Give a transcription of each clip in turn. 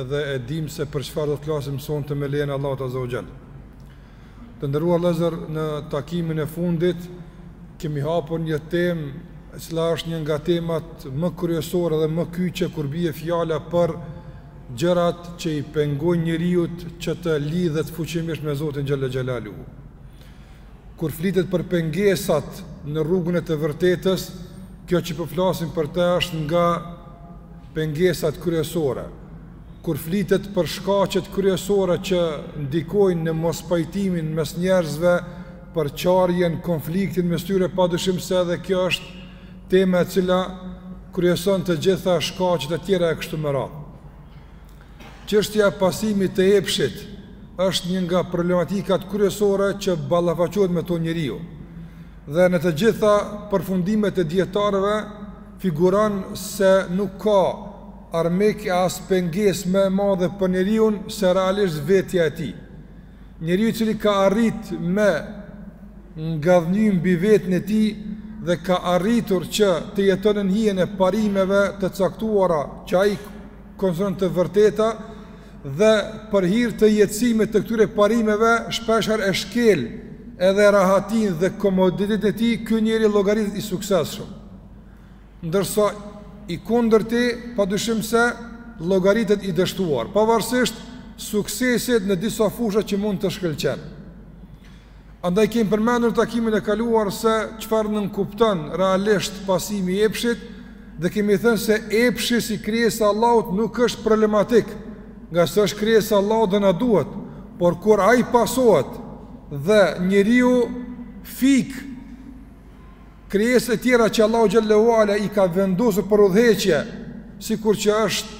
edhe e dimë se për çfarë do të flasim sonte me lejen e Allahut Azza wa Jall. Të nderuar vëllezër, në takimin e fundit kemi hapur një temë e cila është një nga temat më kryesore dhe më kyçe kur bie fjala për gjërat që i pengojnë njeriun që të lidhet fuqimisht me Zotin xhalla xhalalu. Kur flitet për pengesat në rrugën e të vërtetës, kjo që po flasim për të është nga pengesat kryesore. Kur flitet për shkaqet kryesore që ndikojnë në mospajtimin mes njerëzve, për qarjen, konfliktin mes tyre, padyshim se edhe kjo është tema e cila kryeson të gjitha shkaqet e tjera e kështu me radhë. Çështja e pasimit të epshit është një nga problematikat kryesore që ballafaqohet me to njeriu. Dhe në të gjitha përfundimet e dietarëve figuron se nuk ka armik e as pengesë më e madhe për njeriun se realisht vetja e tij. Njeriu i cili ka arrit me ngadhnjy mbi veten e tij dhe ka arritur që të jeton nën hijen e parimeve të caktuara që ai Konsideron të vërteta dhe për hir të jetësimit të këtyre parimeve shpeshherë e shkel edhe rahatinë dhe komoditetin e tij, ky njeri llogaritet i suksesshëm. Ndërsa i kundërti padyshim se llogaritet i dështuar, pavarësisht suksesit në disa fusha që mund të shkëlqen. Andaj kemi përmendur takimin e kaluar se çfarë nënkupton realisht pasimi i epshit dhe kemi thënë se epshi si krijesë e Allahut nuk është problematik, ngase është krijesë e Allahut dhe na duhet, por kur ai pasohet dhe njeriu fik Krijesat e tjera që Allahu xhelle ue ala i ka vendosur për udhëheqje, sikur që është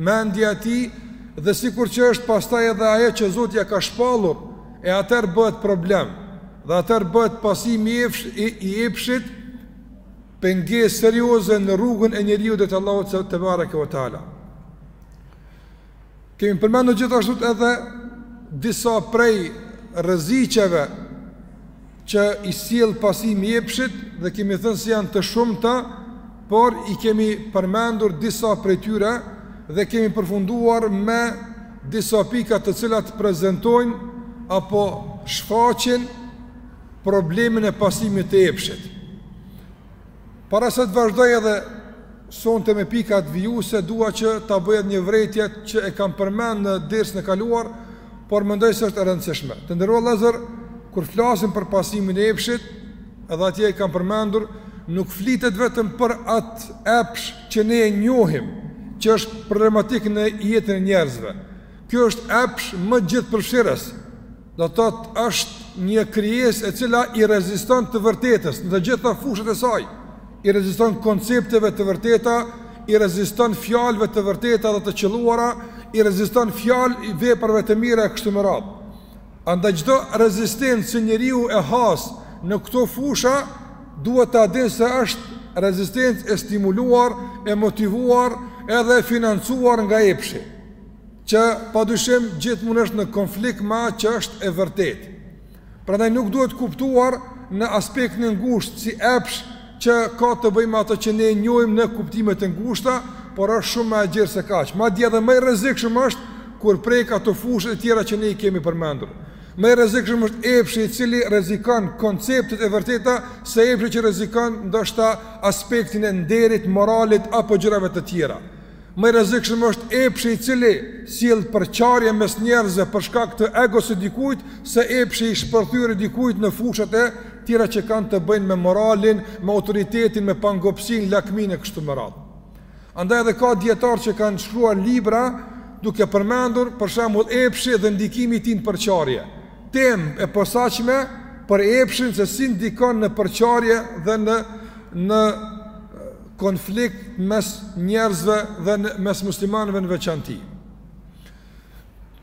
mendja e tij dhe sikur që është pastaj edhe ajo që Zoti ja ka shpallur, e atëherë bëhet problem. Dhe atëherë bëhet pasimi i epsh, i, i epshit pengesë serioze në rrugën e njeriut te Allahu tebareke ue teala. Kemi përmendur gjithashtu edhe disa prej rreziqeve që i sjell pasimi i epshit dhe kemi thënë se janë të shumta, por i kemi përmendur disa prej tyre dhe kemi përfunduar me disa pika të cilat prezentojnë apo shfaqin problemin e pasimit të epshit. Para se të vazhdoj edhe sonte me pikat vijuse, dua që ta bëj një vërejtje që e kam përmend në dersin e kaluar, por mendoj se është e rëndësishme. Të nderuar vëllezër, kur flasim për pasimin e epshit, edhe atje e kam përmendur, nuk flitet vetëm për atë epsh që ne e njohim, që është problematik në jetën e njerëzve. Ky është epsh më gjithëpërfshirës, Do të thotë është një krijesë e cila i reziston të vërtetës në të gjitha fushat e saj, i reziston koncepteve të vërteta, i reziston fjalëve të vërteta dhe të qëlluara, i reziston fjalë veprave të mira e kështu me radhë. Andaj çdo rezistencë që njeriu e has në këto fusha duhet ta dinë se është rezistencë e stimuluar, e motivuar edhe e financuar nga epshi. Që pa dyshim gjithmonë është në konflikt me atë që është e vërtetë. Prandaj nuk duhet kuptuar në aspektin e ngushtë si epsh që ka të bëjë me ato që ne njohim në kuptimet e ngushta, por është shumë më e gjerë se kaq. Madje edhe më i rrezikshëm është kur prek ato fushat e tjera që ne i kemi përmendur. Më i rrezikshëm është epshi i cili rrezikon konceptet e vërteta se epshi që rrezikon ndoshta aspektin e nderit, moralit apo gjërave të tjera. Më i rrezikshëm është epshi i cili sjell përçarje mes njerëzve për shkak të egos së dikujt, se epshi i shpërthyer i dikujt në fushat e tjera që kanë të bëjnë me moralin, me autoritetin, me pangopësinë, lakminë e kështu me radhë. Andaj edhe ka dijetarë që kanë shkruar libra duke përmendur për shembull epshi dhe ndikimi i tij në përçarje. Temë e posaçme për epshin se si ndikon në përçarje dhe në në konflikt mes njerëzve dhe mes muslimanëve në veçanti.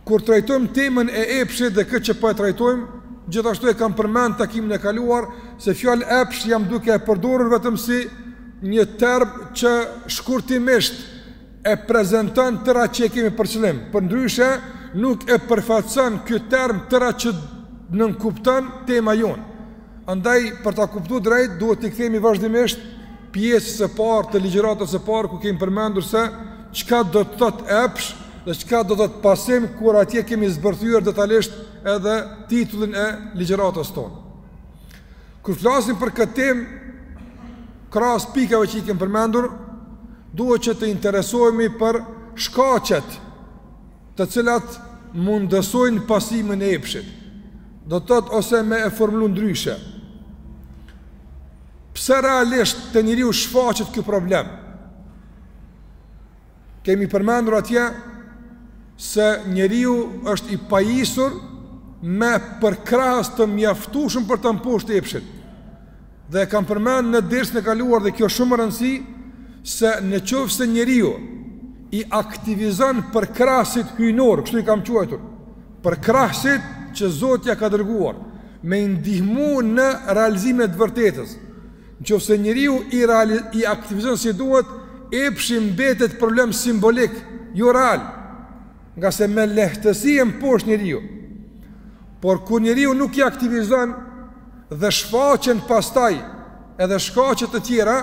Kur trajtojmë temën e epshit dhe këtë që po e trajtojmë, gjithashtu e kam përmend takimin e kaluar se fjalën epsh jam duke e përdorur vetëm si një term që shkurtimisht e prezanton tërë atë që e kemi për qëllim, përndryshe nuk e përfaqëson ky term tërë atë që nënkupton tema jonë. Andaj, për ta kuptu drejt, duhet t'i kthemi vazhdimisht pjesës së parë të ligjëratës së parë, ku kemi përmendur se çka do të thotë epsh dhe çka do të thotë pasim, kur atje kemi zbërthyër detalisht edhe titullin e ligjëratës tonë. Kur flasim për këtë temë, krahas pikave që i kem përmendur, duhet që të interesohemi për shkaqet të cilat mundësojnë pasimin e epshit. Do të thotë ose me e formulu ndryshe. Pse realisht te njeriu shfaqet ky problem? Kemi përmendur atje se njeriu është i pajisur me përkrahës të mjaftueshëm për ta mposhtë epshin. Dhe e kam përmendur në dersin e kaluar dhe kjo është shumë e rëndësishme se në qoftë se njeriu i aktivizon përkrahësit hyjnorë, kështu i kam quajtur, përkrahësit që Zoti ia ka dërguar me i ndihmu në realizimin e të vërtetës. Nëse njeriu i realizon, i aktivizon si duhet, epshi mbetet problem simbolik, jo real, ngase me lehtësi e mposht njeriu. Por kur njeriu nuk i aktivizon dhe shfaqen pastaj edhe shkaqe të tjera,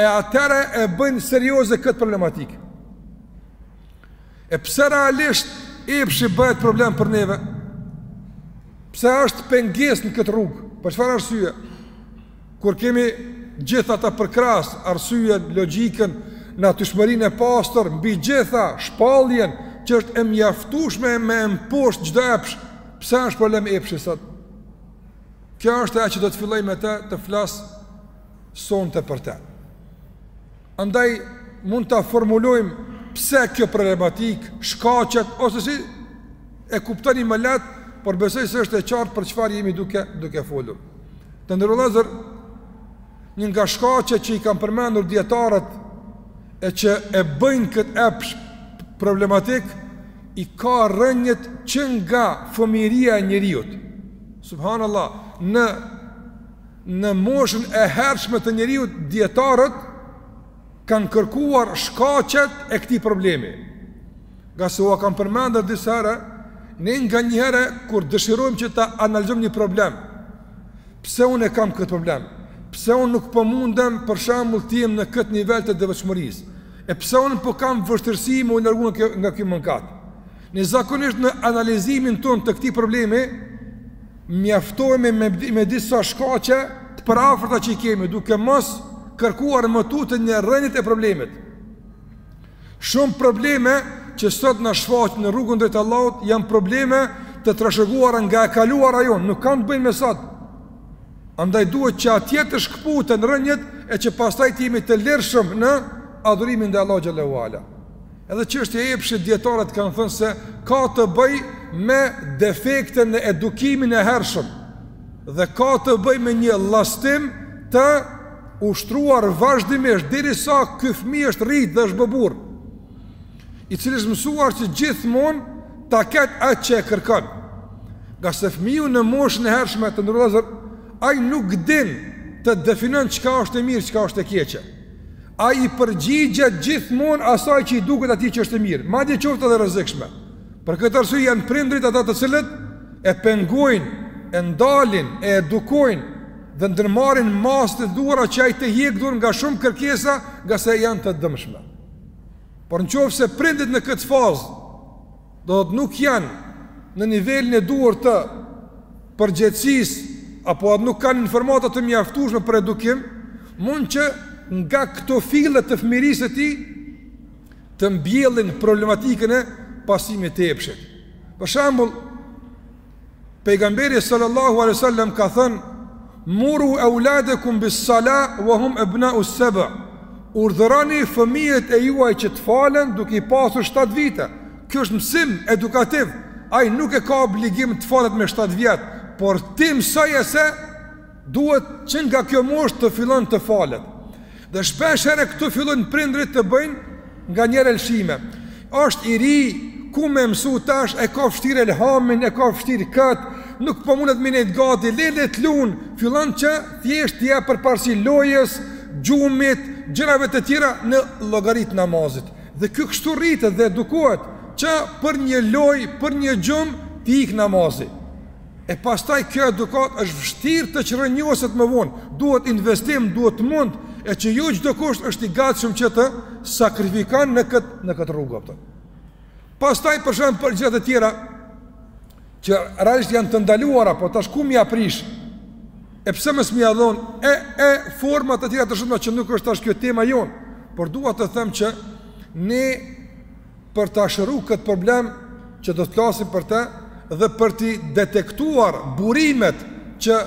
e atëherë e bëjnë serioze këtë problematikë. E pse realisht epshi bëhet problem për neve? Pse është pengesë në këtë rrugë? Për çfarë arsye? Kur kemi gjithë ata përkrahës, arsyen, logjikën, natyrshmërinë e pastër, mbi gjitha, shpalljen, që është e mjaftueshme me e mposht çdo epsh, pse është problem epshi sot? Kjo është ajo që do të filloj me te të flas sonte për te. Andaj mund ta formulojmë pse kjo problematikë, shkaqet ose si e kuptoni më lehtë, por besoj se është e qartë për çfarë jemi duke duke folur. Të nder vëllezër një nga shkaqet që i kanë përmendur dijetarët e që e bëjnë këtë epsh problematik i ka rrënjët që nga fëmijëria e njeriut subhanallah në Në moshën e hershme të njeriut dijetarët kanë kërkuar shkaqet e këtij problemi. Ngase ua kam përmendur disa herë, ne nganjëherë kur dëshirojmë që ta analizojmë një problem, pse unë e kam këtë problem? Pse unë nuk po mundem për shembull të jem në këtë nivel të devotshmërisë? E pse unë po kam vështirësi me u largu nga ky mëkat? Ne zakonisht në analizimin tonë të këtij problemi mjaftohemi me me disa shkaqe të përafërta që i kemi, duke mos kërkuar më tutje në rrënjët e problemit. Shumë probleme që sot na shfaqen në rrugën drejt Allahut janë probleme të trashëguara nga e kaluara jonë, nuk kanë të bëjnë me sot. Andaj duhet që atje të shkëputen rrënjët e që pastaj të jemi të lirshëm në adhurimin ndaj Allahut xhel-le ue ala. Edhe çështja e epshit dijetarët kanë thënë se ka të bëjë me defekte në edukimin e hershëm dhe ka të bëjë me një llastim të ushtruar vazhdimisht derisa ky fëmijë është rritë dhe është bë burrë i cili është mësuar që gjithmonë ta ketë atë që e kërkon. Ngase fëmiju në moshën e hershme të nder vëllezër, ai nuk din të definon çka është e mirë, çka është e keqe. Ai i përgjigjet gjithmonë asaj që i duket atij që është e mirë, madje qoftë edhe e rrezikshme. Për këtë arsye janë prindërit ata të cilët e pengojnë, e ndalin, e edukojnë dhe ndërmarrin masat e duhura që ai të heq dorë nga shumë kërkesa, ngase janë të dëmshme. Por në qoftë se prindërit në këtë fazë Do të thotë nuk janë në nivelin e duhur të përgjegjësisë apo atë nuk kanë informata të mjaftueshme për edukim, mund që nga këto fille të fëmirisë të tij të mbjellin problematikën e pasimit të epshit. Për shembull, Pejgamberi sallallahu alaihi wasallam ka thënë: "Muru auladakum bis-sala wa hum abna'u as-sab'." Urdhëroni fëmijët e juaj që të falen duke i pasur 7 vite. Kjo është mësim edukativ. Ai nuk e ka obligim të falet me 7 vjet, por ti mësoje se Duhet që nga kjo moshë të fillon të falet. Dhe shpesh herë këtu fillojnë prindërit të bëjnë nganjëherë lëshime. Është i ri, ku me mësu tash e ka vështirë elhamin, e ka vështirë kët, nuk po mundet me nejt gati, le le të lun. Fillon që thjesht t'i jep përparësi lojës, gjumit, gjërave të tjera në llogari të namazit. Dhe ky kështu rritet dhe edukohet që për një lojë, për një gjum t'i ik namazi. E pastaj kjo edukatë është vështirë të çrrënjoset më vonë, duhet investim, duhet mund, e që jo çdokush është i gatshëm që të sakrifikon në kët në këtë rrugë apo. Pastaj për shembull për gjëra të tjera që realisht janë të ndaluara, po tash ku me ia prish? E pse mos me ia dhon e e forma të tjera të shumta që nuk është tash kjo tema jonë, por dua të them që ne për ta shëru këtë problem që do të flasim për të dhe për t'i detektuar burimet që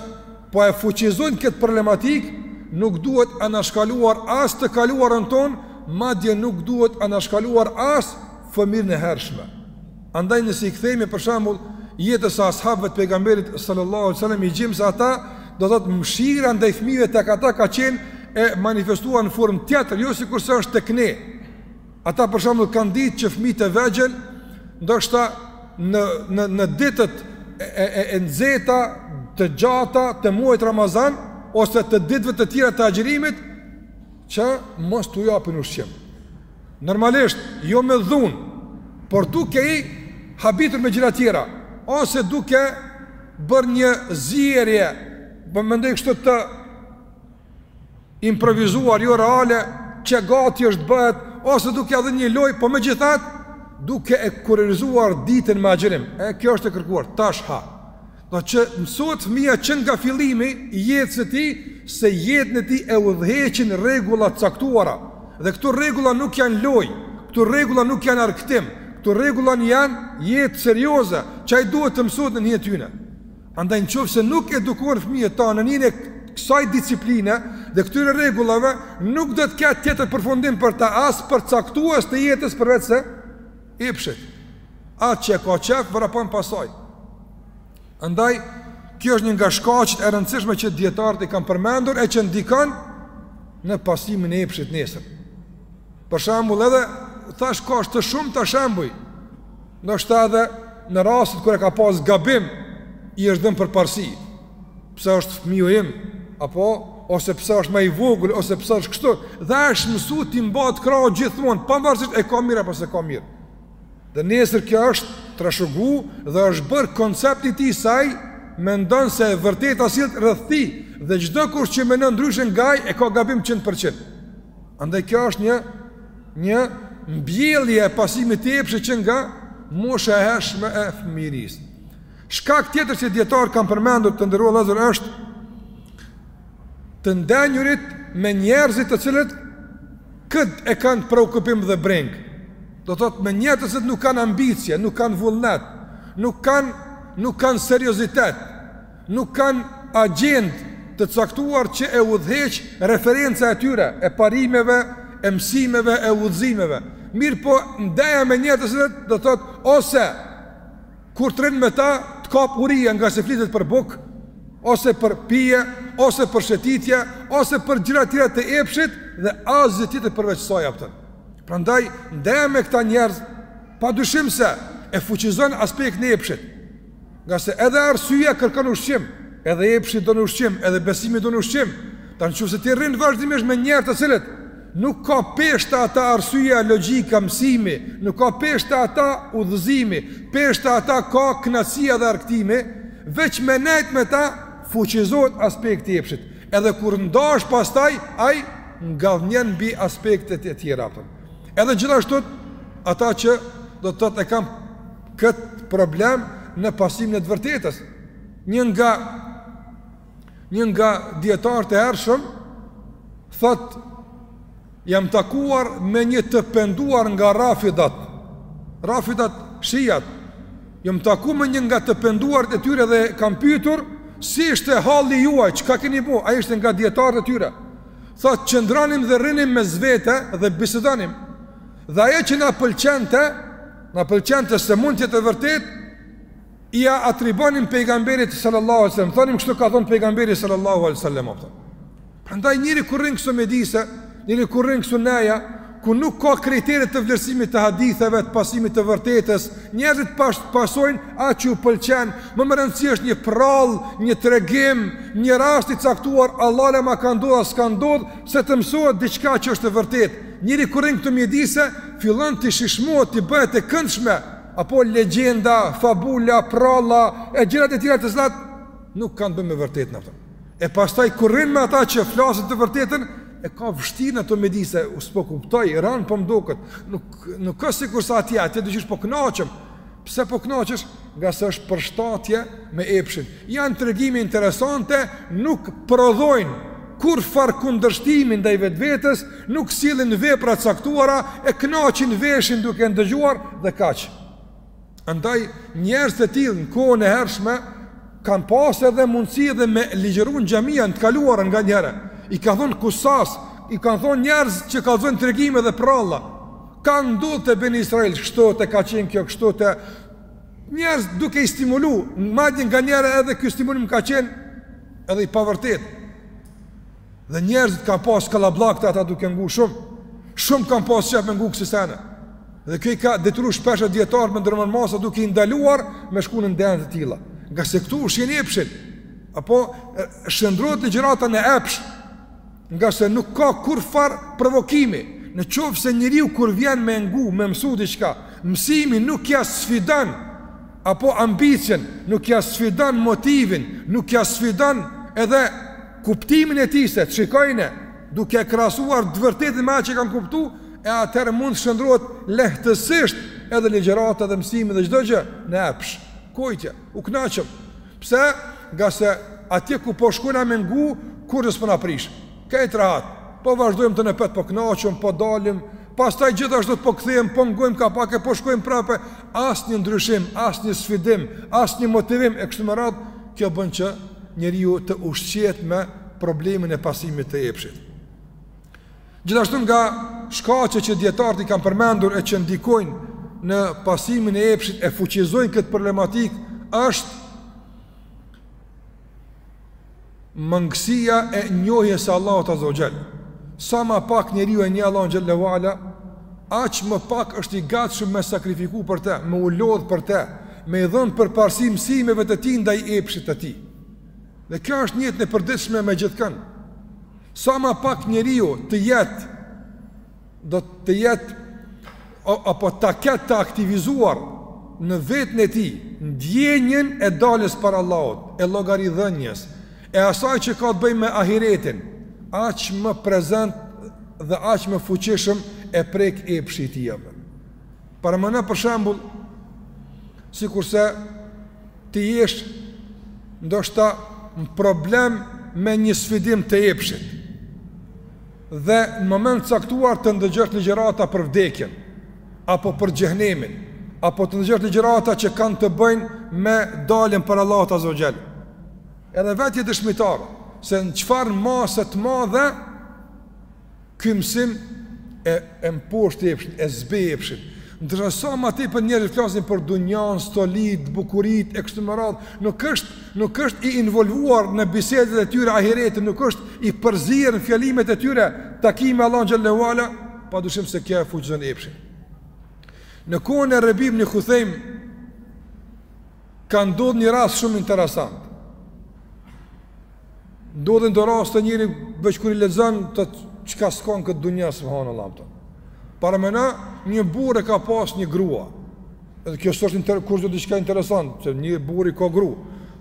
po e fuqizojnë këtë problematikë, nuk duhet anashkaluar as të kaluarën tonë, madje nuk duhet anashkaluar as fëmirinë e hershme. Andaj nëse i kthehemi për shembull jetës së ashabëve të pejgamberit sallallahu sallam i gjejmë se ata do të thotë mshira ndaj fëmijëve tek ata ka qenë e manifestuar në formë tjetër, jo sikurse është tek ne. Ata për shembull kanë ditë që fëmijët e vegjël ndoshta në në në ditët e e e nxehta të gjata të muajit Ramazan ose të ditëve të tjera të agjërimit që mos t'u japin ushqim. Normalisht jo me dhunë, por duke i habitur me gjëra tjera ose duke bërë një zierje, po mendoj kështu të improvizuar jo reale që gati është bëhet ose duke ia dhënë një lojë, po megjithatë duke e kurorëzuar ditën me agjërim. E kjo është e kërkuar tash ha. Do të që mësohet fëmija që nga fillimi i jetës së tij se jetën e tij e udhëheqin rregulla të caktuara. Dhe këto rregulla nuk janë lojë, këto rregulla nuk janë argëtim, këto rregulla janë jetë serioze, që ai duhet të mësohet nën hije tyne. Andaj në qofë se nuk edukuam fëmijët tanë nën hijen e kësaj disipline dhe këtyre rregullave, nuk do të ketë tjetër përfundim për ta as përcaktues të jetës përveç se epshit. Atë që e ka qejf, vrapon pas saj. Andaj, kjo është një nga shkaqet e rëndësishme që dijetarët i kanë përmendur e që ndikon në pasimin e epshit nesër. Për shembull edhe, thashë ka shumë të shembuj, Ndoshta edhe në rastet kur e ka pas gabim i është dhënë përparësi. Pse është fëmiu im? Apo ose pse është më i vogël ose pse është kështu? Dhe ai është mësuar t'i mbahet krahu gjithmonë, pavarësisht e ka mirë apo s'e ka mirë. Dhe nesër kjo është trashëgu dhe është bërë koncepti i tij se ai mendon se e vërteta sillet rreth tij dhe çdo kush që mendon ndryshe nga ai e ka gabim 100%. Andaj kjo është një një mbjellje e pasimit të epshit që nga mosha e hershme e fëmijërisë. Shkak tjetër që dijetarët kanë përmendur të nderuar vëllezër është të ndenjurit me njerëzit të cilët këtë e kanë preokupim dhe brengë. Do të thotë me njerëz të cilët nuk kanë ambicie, nuk kanë vullnet, nuk kanë nuk kanë seriozitet, Nuk kanë agjendë të caktuar që e udhëheq referenca e tyre, e parimeve, e mësimeve, e udhëzimeve. Mirëpo, ndeja me njerëz të cilët, do thotë, ose, kur të rrin me ta, të kap uria nga se flitet për bukë, ose për pije, ose për shëtitje, ose për gjëra tjera të epshit, dhe asgjë tjetër përveç saj apëtën. Prandaj, ndeja me këta njerëz, pa dyshim se, e fuqizon aspektin e epshit, Ngase edhe arsyeja kërkon ushqim, edhe epshi don ushqim, edhe besimi don ushqim. Tash në qoftë se ti rrin vazhdimisht me njerëz të cilët, nuk ka peshë te ata arsyeja, logjika, mësimi, nuk ka peshë te ata udhëzimi, peshë te ata ka kënaqësia dhe argëtimi, veç me nejt me ta fuqizohet aspekti i epshit. Edhe kur ndahesh pastaj, ai ngadhënjen mbi aspektet e tjera. Edhe gjithashtu, ata që do të thotë e kanë këtë problem në pasimin e të vërtetës. Një nga një nga dijetarët e hershëm thotë jam takuar me një të penduar nga Rafidat. Rafidat shijat. Jam taku me një nga të penduarit e tyre dhe e kam pyetur si ishte halli juaj, çka keni bo? Ai ishte nga dijetarët e tyre. Thotë qëndronim dhe rrinim mes vete dhe bisedonim. Dhe ajo që na pëlqente, na pëlqente se mund të jetë e vërtetë, ia atribonim pejgamberit sallallahu alajhi wasallam. Thonim kështu ka thon pejgamberi sallallahu alajhi wasallam. Prandaj njeri kur rrin këso mjedise, njeri kur rrin këso neja, ku nuk ka kritere të vlerësimit të haditheve, të pasimit të vërtetës, njerëzit pas pasojnë atë që u pëlqen. Më me rëndësi është një prallë, një tregim, një rast i caktuar, Allahu alem a ka ndodh a s'ka ndodh, se të mësohet diçka që është e vërtetë. Njeri kur rrin këto mjedise fillon t'i shijshmohet, t'i bëhet e këndshme, apo legjenda, fabula, pralla, e gjërat e tjera të cilat nuk kanë të bëjnë me vërtetën ato. E pastaj kur rrin me ata që flasin të vërtetën, e ka vështirë në këto mjedise, u s'po kuptoj, ranë po m'doket, nuk, nuk është sikurse atje, atje të gjithë po knaqem, Pse po kënaqesh? Nga se është përshtatje me epshin. Janë tregime interesante, nuk prodhojnë kurrfarë kundërshtimi ndaj vetvetes, nuk sjellin vepra të caktuara, e kënaqin veshin duke dëgjuar dhe kaq. Andaj njerëz të tillë në kohën e hershme kanë pas edhe mundësi edhe me ligjëru në xhamia në të kaluarën nganjëherë. I kanë thon kusas, i kanë thon njerëz që kallzojnë tregime dhe pralla. Ka ndodh te beni Israil, kështu te ka qenë kjo, kështu te... Njerëz duke i stimulu, madje nganjëherë edhe ky stimulim ka qenë edhe i pavërtetë. Dhe njerëzit, ka pas kallabllak te ata duke ngu shumë, shumë kanë pas qef me ngu kësi sene. Dhe kjo i ka detyru shpeshherë dijetarët me ndërmarr masa duke i ndaluar me shku në ndeja të tilla. Ngase këto ushqejnë epshin, apo shëndrrohet ligjërata në epsh, Ngase nuk ka kurrfarë provokimi, në qoftë se njeriu kur vjen me ngu, me mësu diçka, mësimi nuk ia sfidon apo ambicien, nuk ia sfidon motivin, nuk ia sfidon edhe kuptimin e tij se, të shikojnë, duke krahasuar të vërtetën me atë që kanë kuptu, e atëherë mund të shëndrrohet lehtësisht edhe ligjërata dhe mësimi dhe çdo gjë, në epsh, kejt u knaqëm. Pse? Ngase atje ku po shkojna me ngu, kurrgjë s'po na prish. Kejt rahat, po vazhdojmë tonën apet, po knaqem, po dalim, pastaj gjithashtu po kthehem, po ngojmë ka pak e po shkojmë prapë, asnjë ndryshim, asnjë sfidim, asnjë motivim, e kështu me radhë, kjo bën që njeriu të ushqehet me problemin e pasimit të epshit. Gjithashtu nga shkaqe që dijetarët i kanë përmendur e që ndikojnë në pasimin e epshit e fuqizojnë këtë problematikë është mangësia e njohjes së Allahut azze ue xhel sa ma pak njeriu e njeh Allahun xhel-le ue ala aq më pak është i gatshëm me sakrifiku për te me u lodhë për te me i dhënë përparësi mësimeve të tij ndaj epshit të tij Dhe kjo është në jetën e përditshme me gjithkënd. Sa ma pak njeriu të jetë, do të jetë, apo ta ketë të aktivizuar në veten e tij ndjenjën e daljes para Allahut, e llogaridhënies, e asaj që ka të bëjë me ahiretin, aq më prezent dhe aq më fuqishëm e prek epshi i tij atë. Paramendo për shembull, sikurse të jesh ndoshta në problem me një sfidim të epshit dhe në moment të caktuar të ndëgjosh ligjërata për vdekjen apo për xhehenemin apo të ndëgjosh ligjërata që kanë të bëjnë me daljen para Allahut azze ue xhel edhe vetë je dëshmitar se në çfarë mase të madhe Ky mësim e e mposht epshin, e zbeh epshin. Ndërsa sa më tepër njerëzit flasin për dunjan, stolitë, bukuritë e kështu me radhë, nuk është nuk është i involvuar në bisedat e tyre ahireti, nuk është i përzier në fjalimet e tyre takimi me Allahun xhel-le ue ala, padyshim se kjo e fuqizon epshin. Në kohën e Rebi ibn Huthejm Ka ndodhë një rast shumë interesant. Ndodhin do raste njeri veç kur i lexon, çka s'ka në këtë dunja subhanallah, a kupton. Paramendo një burrë ka pas një grua. Edhe kjo s'është inter, kushedi çka interesant, që një burrë ka gru.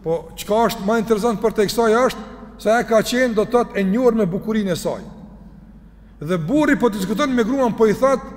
Po çka është ma interesant përtej kësaj është, se ajo ka qenë do të thotë e njohur me bukurinë e saj. Dhe burri po diskuton me gruan, po i thotë,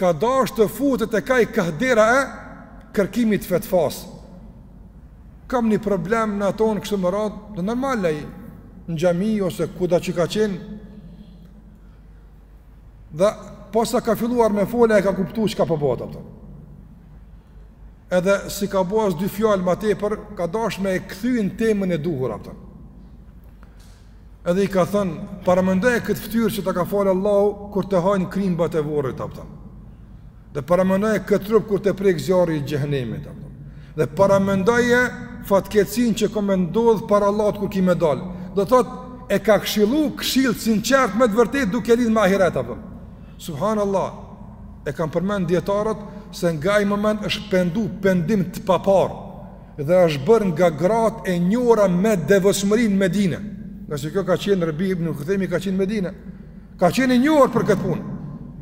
ka dashtë të futet tek ai kah dera e kërkimit fetvas kam një problem a kupton kështu me radhë dhe normal ai në xhami ose kudo që ka qenë dhe posa ka filluar me folë e ka kuptu çka po bohet a kupton edhe s'i ka bo as dy fjalë ma tepër ka dashtë me e kthy në temën e duhur a kupton Edhe i ka thënë, paramendoje këtë ftyrë që ta ka falë Allahu, kur ta hajnë krimbat e vorrit, a kupton. Dhe paramendoje këtë trup kur ta prekë zjarri i xhehenemit, a kupton. Dhe paramendoje fatkeqësinë që ka me ndodhë para Allahut kur ki me dalë. Do të thotë, e ka këshillu këshillë të sinqertë me të vërtetë duke lidhë me ahiret, a kupton. Subhanallah, e kanë përmend dijetarët se nga ai moment është pendu pendim të paparë, dhe është bërë nga gratë e njohura me devotshmëri në Medinë. Ngase kjo ka qenë Rabi ibn Huthejmi ka qenë në Medinë. Ka qenë i njohur për këtë punë.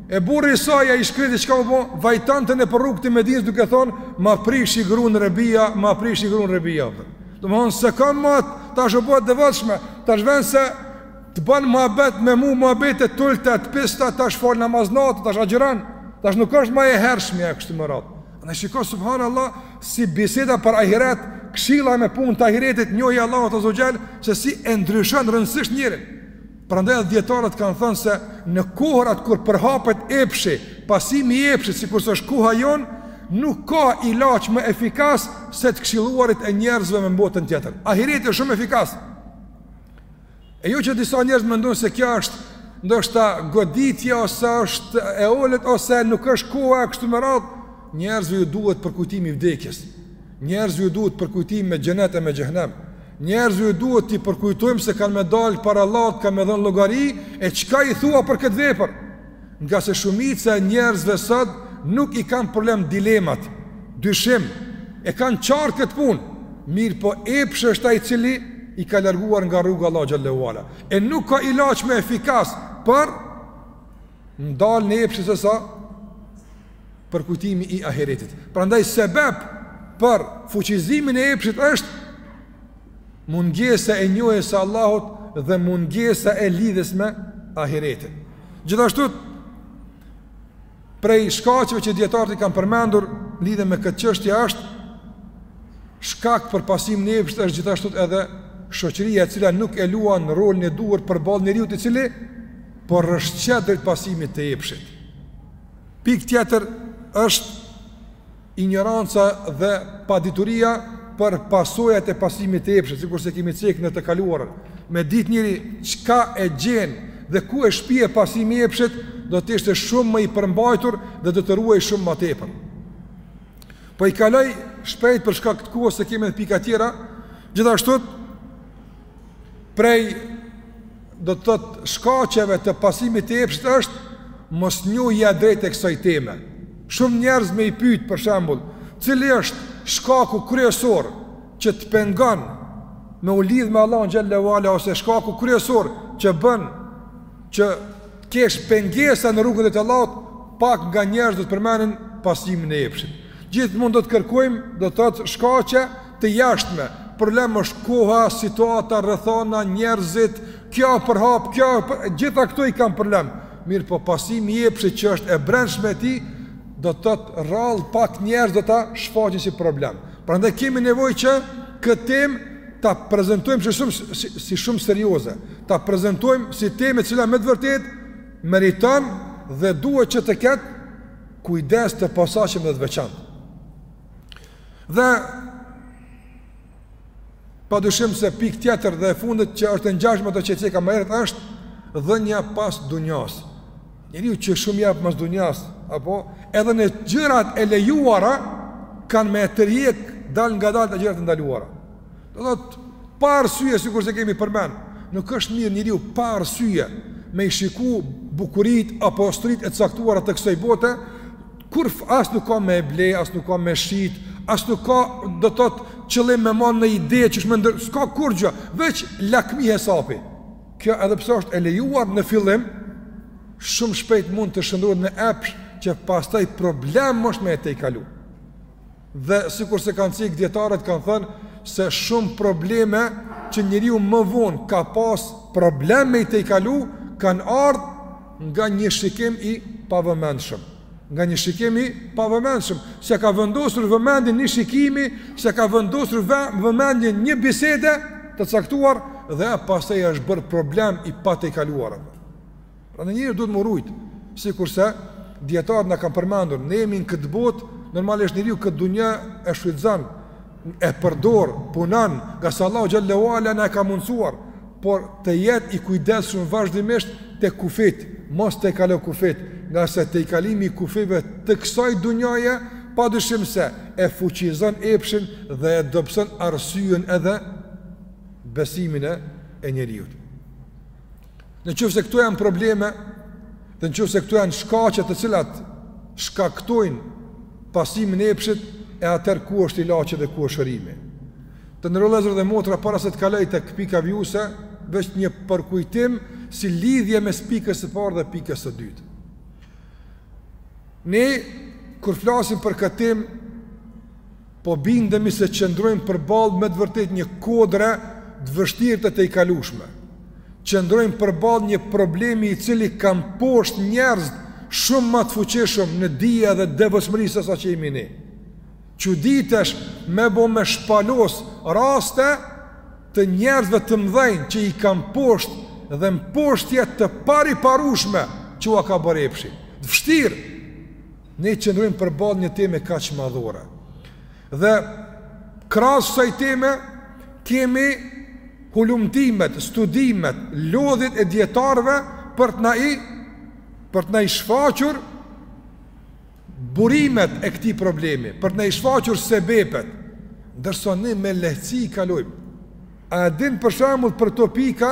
E burri i saj i shkreti çka po, vajtonte nëpër rrugë të Medinës duke thonë, "Ma prishi gruan Rabia, ma prishi gruan Rabia." Domethënë se ka tash u bë devotshme, tash vjen s'e bën muhabet me mua, muhabet të tulta, të pista, tash fal namaz natën, tash agjëron. Tash nuk është ma e hershmja e kështu me radhë. Në shiko subhanallah Si biseda për ahiret Këshilla me punë të ahiretit Njohja e Allahut azze ue xhel Se si e ndryshon rrënjësisht njeriun Prandaj edhe dijetarët kanë thënë se Në kohërat kur përhapet epshi Pasimi i epshit sikurse është koha jonë Nuk ka ilaç më efikas Se të këshilluarit e njerëzve me botën tjetër Ahireti është shumë efikas E jo që disa njerëz mendojnë se kjo është ndoshta goditje ose është e ulët ose nuk është koha e kështu me radhë, njerëzve ju duhet përkujtimi i vdekjes. Njerëzve ju duhet përkujtim me xhenet e me xhehenem. Njerëzve ju duhet t'i përkujtojmë se kanë me dal para Allahut, kanë me dhënë llogari e çka i thua për këtë vepër. Ngase shumica e njerëzve sot nuk i kanë problem dilemat, dyshim, e kanë qartë këtë punë, mirëpo epshi është ai i cili i ka larguar nga rruga e Allahut xhele ue ala. E nuk ka ilaç më efikas për ndaljen e epshit sesa përkujtimi i ahiretit. Prandaj sebeb për fuqizimin e epshit është Mungesa e njohjes së Allahut dhe mungesa e lidhjes me ahiretin. Gjithashtu prej shkaqeve që dijetarët i kanë përmendur lidhje me këtë çështje është shkak për pasimin e epshit është gjithashtu edhe shoqëria e cila nuk e luan rolin e duhur përballë njeriut i cili po rrëshqet drejt pasimit të epshit. Pikë tjetër është Injoranca dhe padituria për pasojat e pasimit të epshit, sikurse kemi cekë në të kaluarën. Me ditë njeriu çka e gjen dhe ku e shpie pasimi i epshit, do të ishte shumë më i përmbajtur dhe do të ruhej shumë më tepër. Po i kaloj shpejt për shkak të kohës se kemi edhe pika tjera, gjithashtu prej do të thotë shkaqeve të pasimit të epshit është mosnjohja e drejtë e kësaj teme. Shumë njerëz me i pyet për shembull, cili është shkaku kryesor që të pengon me u lidh me Allahun xhele ue ala ose shkaku kryesor që bën që të kesh pengesa në rrugën tek Allahu, pak nga njerëz do të përmendin pasimin e epshit. Gjithmonë do të kërkojmë, do të thotë shkaqe Të jashtme, problem është koha, situata, rrethana, njerëzit, kjo për hap, kjo për gjitha këto i kanë problem. Mirëpo pasimi i epshit që është e brendshme e tij, do të thotë rrallë pak njerëz do ta shfaqin si problem. Prandaj kemi nevojë që këtë temë ta prezantojmë si shumë si, si shumë serioze, ta prezantojmë si temë e cila me të vërtetë meriton dhe duhet që të ketë kujdes të posaçëm dhe të veçantë. Dhe pa dyshim se pikë tjetër dhe e fundit që është e ngjashme me atë që e ceka më herët është dhënia pas dunjas. Njeriu që shumë jepet mas dunjas, apo edhe në gjërat e lejuara kanë me e tërhjek dalngadal te gjërat e ndaluara. Do të thotë pa arsye, sikurse kemi përmend, nuk është mirë njeriu pa arsye me i shiku bukuritë apo stolitë e caktuara të kësaj bote, Kur as nuk ka me e ble, as nuk ka me shit, as nuk ka do të thotë qëllim me marr një ide që është më ndër, s'ka kurrgjë, veç lakmi hesapi. Kjo edhe pse është e lejuar në fillim, shumë shpejt mund të shndërrohet në epsh që pastaj problem është me e tejkalu. Dhe sikurse kanë cek dijetarët kanë thënë se shumë probleme që njeriu më vonë ka pas problem me i tejkalu kanë ardh nga një shikim i pavëmendshëm nga një shikim i pavëmendshëm s'ia ka vendosur vëmendjen një shikimi s'ia ka vendosur vëmendjen një bisede të caktuar dhe pastaj është bërë problem i patejkaluar Pra njeri duhet m'u rujt, sikurse dijetarët na kanë përmendur, ne jemi në këtë botë, normalisht njeriu këtë dunja e shfrytëzon, e përdor, punon, ngase Allahu xhele ue ala na e ka mundësuar, por të jetë i kujdesshëm vazhdimisht te kufijtë, mos tejkalojë kufijtë, ngase tejkalimi i kufive të kësaj dunjaje, pa dyshim se e fuqizon epshin dhe e dobëson arsyen edhe besimin e njeriut. Në qoftë se këto janë probleme, dhe në qoftë se këto janë shkaqet të cilat shkaktojnë pasimin e epshit, e atëherë ku është ilaçi dhe ku është shërimi. Të nderuar vëllezër dhe motra, para se të kaloj tek pika vijuese, veç një përkujtim si lidhje mes pikës së parë dhe pikës së dytë. Ne, kur flasim për kët temë, Po bindemi se qëndrojmë përballë me të vërtetë një kodre të vështirë të tejkalushme. Qëndrojmë përballë një problemi i cili ka mposht njerëz shumë ma të fuqishëm në dije dhe devotshmëri se sa që jemi ne. Çuditesh me bo me shpalos raste të njerëzve të mëdhenj që i ka mposht dhe mposhtje të pariparueshme që ua ka bërë epshi. Të vështirë. Ne qëndrojmë përballë një teme kaq madhore. Dhe krahas kësaj teme kemi hulumtimet, studimet, lodhjet e dietarëve për të na i për të na i shfaqur burimet e këtij problemi, për të na i shfaqur sebepet, ndërsa ne me lehtësi i kalojmë. A din për shembull për këto pika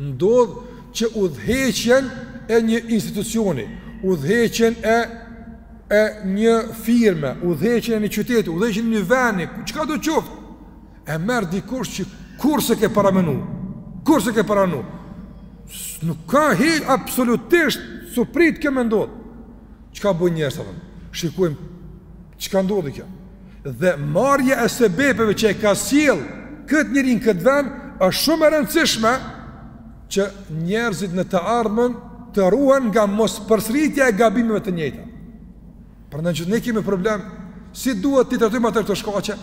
ndodh që udhëheqjen e një institucioni, udhëheqjen e e një firme, udhëheqjen e një qyteti, udhëheqjen e një vendi, çka do të qoftë, e merr dikush që kurrë s'e ke paramenu, kurrë s'e ke paramenu. Nuk ka hiç absolutisht suprizë kjo me ndodh. Çka bëjnë njerëzit? Shikojmë Çka ndodhi kjo? Dhe marrja e sebepeve që e ka sjell këtë njeri në këtë vend është shumë e rëndësishme që njerëzit në të ardhmen të ruhen nga mospërsëritja e gabimeve të njëjta. Prandaj që ne kemi problem si duhet t'i trajtojmë atë këto shkaqe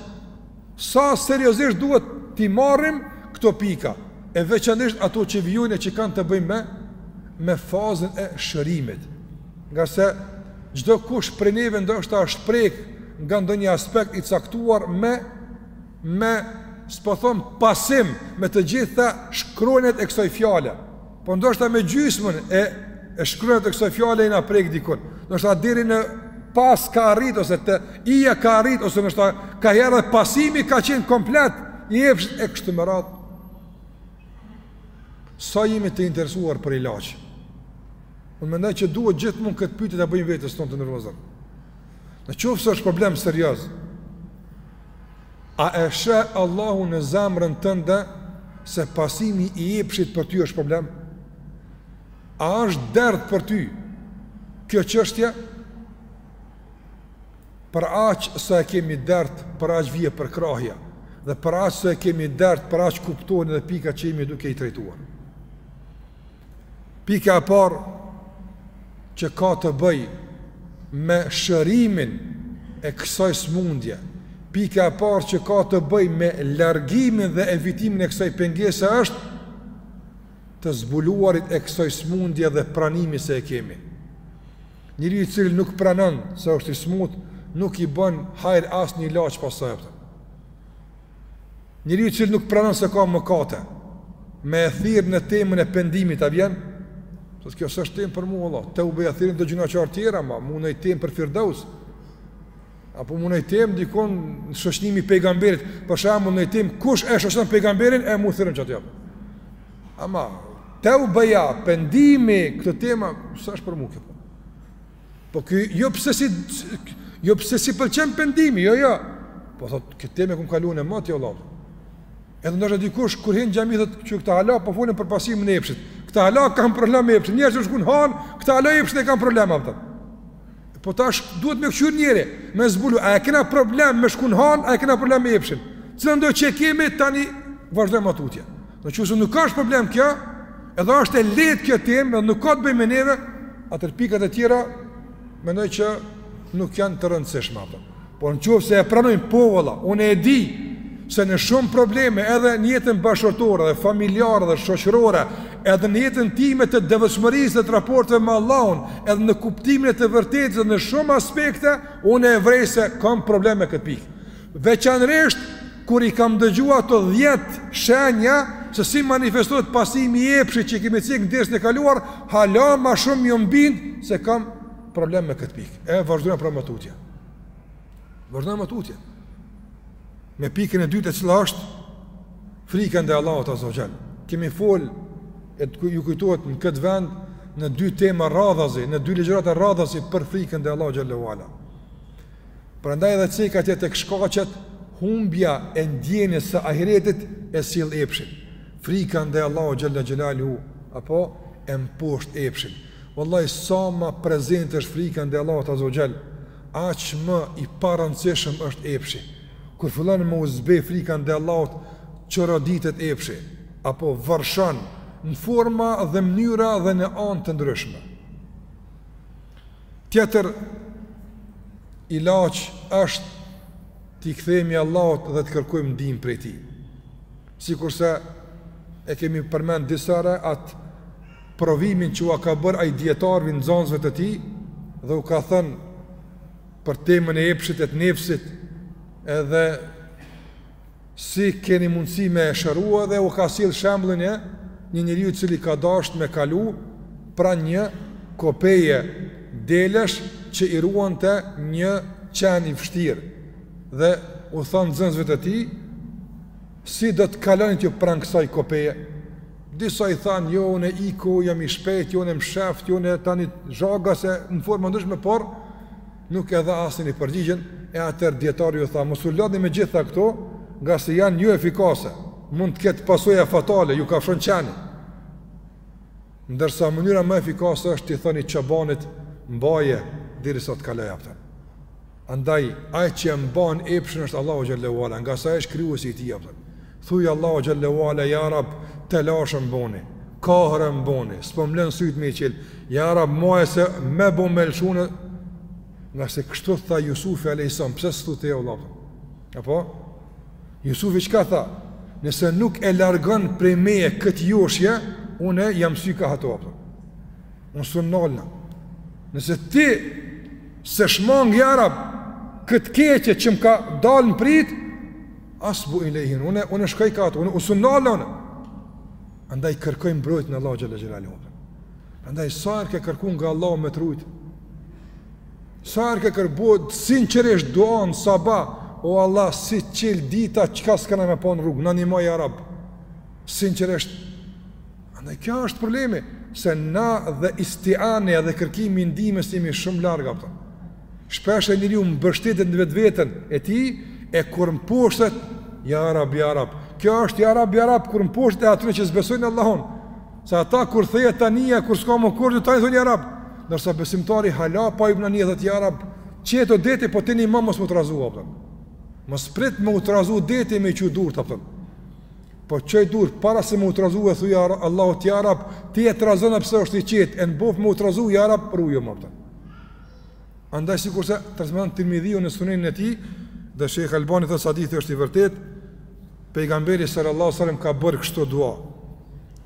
Sa seriozisht duhet t'i marrim këto pika, e veçanërisht ato që vijojnë e që kanë të bëjnë me, me fazën e shërimit. Ngase çdokush prej neve ndoshta është prek nga ndonjë aspekt i caktuar me, me, s'po thonë pasim me të gjitha shkronjët e kësoj fjale. Po ndoshta me gjysmën e e shkronjave të kësaj fjale jena prek dikun. Ndoshta deri në pas ka arrit ose te i-ja ka arrit ose ndoshta ka herë dhe pasimi ka qenë komplet i epshit e kështu me radhë. Sa jemi të interesuar për ilaç? Unë mendoj që duhet gjithmonë këtë pyetje t'ia bëjmë vetes tonë, të nderuar vëllezër. Në qoftë se është problem serioz, A e sheh Allahu në zemrën tënde se pasimi i epshit për ty është problem? A është dert për ty kjo çështje? Për aq sa e kemi dert, për aq vjen përkrahja dhe për aq sa e kemi dert, për aq kuptohen edhe pikat që jemi duke i trajtuar. Pika e parë që ka të bëj me shërimin e kësaj smundje, pika e parë që ka të bëj me largimin dhe evitimin e kësaj pengese është të zbuluarit e kësaj smundje dhe pranimi se e kemi. Njeriu i cili nuk pranon se është i smut, nuk i bën hajr asnjë ilaç pasaj. Njeriu i cili nuk pranon se ka mëkate, me e thirr në temën e pendimit, a vjen? Thotë kjo s'është temë për mu, vallahi, teube-ja, thirrni do gjynahqarë tjerë, ama mu noj temë për firdaus, apo mu noj temë dikun shoqnimi i pejgamberit, për shembull noj temë, kush e shoqnon pejgamberin, e mu thirrëm qatje. Ama, teube-ja, pendimi, këto tema, s'është për mu kjo. Po ky jo pse si jo pse si pëlqen pendimi, jo jo. Po thot këtë me temë e kemi kalu moti vallah. Edhe ndoshta dikush kur hin n'xhami thot që këta hala po folin për pasimin e epshit. Këta hala kanë problem me epshin. Njerëz, me shku n'han, këta hala epshin e kanë problem atë. Po tash duhet me kqyr njeri, me zbulu, a e kena problem me shku n'han, a e kena problem me epshin. Cilëndo që kemi tani vazhdojmë atutje. Në qoftë se nuk është problem kjo, edhe është e lehtë kjo temë, edhe nuk ka të bëjë me neve, atëherë pikat e tjera, mendoj që nuk janë të rëndësishme ato. Por në qoftë se e pranojmë po vallah, unë e di, se në shumë probleme edhe në jetën bashkëshortore dhe familjare dhe shoqërore, edhe në jetën time të devotshmërisë dhe të raporteve me Allahun, edhe në kuptimin e të vërtetës në shumë aspekte, unë e vrej se kam problem me këtë pikë. Veçanërisht kur i kam dëgju ato dhjetë shenja se si manifestohet pasimi i epshit që i kemi cek në dersin e kaluar, hala ma shumë jom bindë se kam problem me këtë pikë. E, vazhdojmë pra më tutje. Vazhdojmë më tutje. Me pikën e dytë e cila është frika ndaj Allahut azza ve xhel. Kemi folë, e ju kujtohet në këtë vend, në dy tema radhazi, në dy ligjërata radhazi për frikën ndaj Allahut xhel-le ve ala. Prandaj edhe ceka atje tek shkaqet, humbja e ndjenjës së ahiretit e sjell epshin. Frika ndaj Allahu xhalla xhelaluhu apo e mposht epshin. Wallahi sa më prezente është frika ndaj Allahut azza ve xhel, aq më i parëndësishëm është epshi. Kur fillon me u zbeh frika ndaj Allahut, çoroditet epshi apo vërshon në forma dhe mënyra dhe në anë të ndryshme. Tjetër ilaç është t'i kthehemi Allahut dhe të kërkojmë ndihmë prej Tij. Sikurse e kemi përmend disa herë atë provimin që ua ka bërë ai dijetari nxënësve të tij dhe u ka thënë për temën e epshit e të nefsit edhe Si keni mundësi me e shërua dhe u ka sjell shembullin e një njeriu i cili ka dasht me kalu pranë një kopeje delesh që i ruante një qen i vështirë dhe u tha nxënësve të tij si do të kalonit ju pranë kësaj kopeje disa i thanë jo unë iki jam i shpejt jo unë mshefem jo unë tani zhagas e në forma të ndryshme por Nuk e dha asnjëri përgjigjen, e atëherë dijetari ju tha, mos u lodhni me gjitha këto, ngase janë jo efikase, mund të ketë pasoja fatale, ju kafshon qeni. Ndërsa mënyra më efikase është t'i thoni çobanit mbaje derisa të kaloj, a kupton. Andaj ai që e mban epshin është Allahu xhel-le ve ala, ngase është krijuesi i tij, a kupton. Thuaj Allahu xhelle ue ala ja rab telashe m'boni kahre m'boni s'po m'len syt me i qel ja rab moj se me bo me lshu unë ngase kështu tha Jusufi alejhi selam pse s'thu te Allah apo Jusufi çka tha nëse nuk e largon prej meje këtë joshje unë jam si ka hatu apo Unë s'un nalna. Nëse ti s'e shmang ja rab këtë keqe që më ka dalë në pritë, asbu ilejhin, unë, unë shkoj ka ato, unë s'un nalna unë. Andaj kërkoj mbrojtjen Allahut xhelle xhelaluhu. Andaj sa herë ke kërku nga Allah me të rujtë. Sa herë ke kërku, sinqerisht duan, saba, o Allah, si qel dita, çka s'kena me pa n'rrugë, na ndihmo ja rab. Sinqerisht, Andaj kjo është problemi, se na dhe istiane dhe kërkimi i ndihmës jemi shumë larg ato. Shpeshherë njeriu mbështetet në vetveten e tij e kur mposhtet ja rab ja rab. Kjo është ja rab ja rab kur mposhtet e atyre që s'besojnë Allahun. Se ata kur thehet anija kur s'ka më kur atëherë thonë ja rab. Ndërsa besimtari hala pa hyp n'ani thotë ja rab, qetë deti po tani më mos m'u trazua apo. Mos prit me u trazu deti me çu durt apo. Po çoj durt para se me u trazu e thuja Allahu ti ja rab, ti e trazon pse është i qetë, e n'boft me u trazu ja rab ruju atë. Andaj sikurse transmeton Tirmidhiu në sunenin e tij, dhe Sheikh Albani thotë se hadithi është i vërtetë, pejgamberi sallallahu alajhi wasallam ka bërë kështu dua.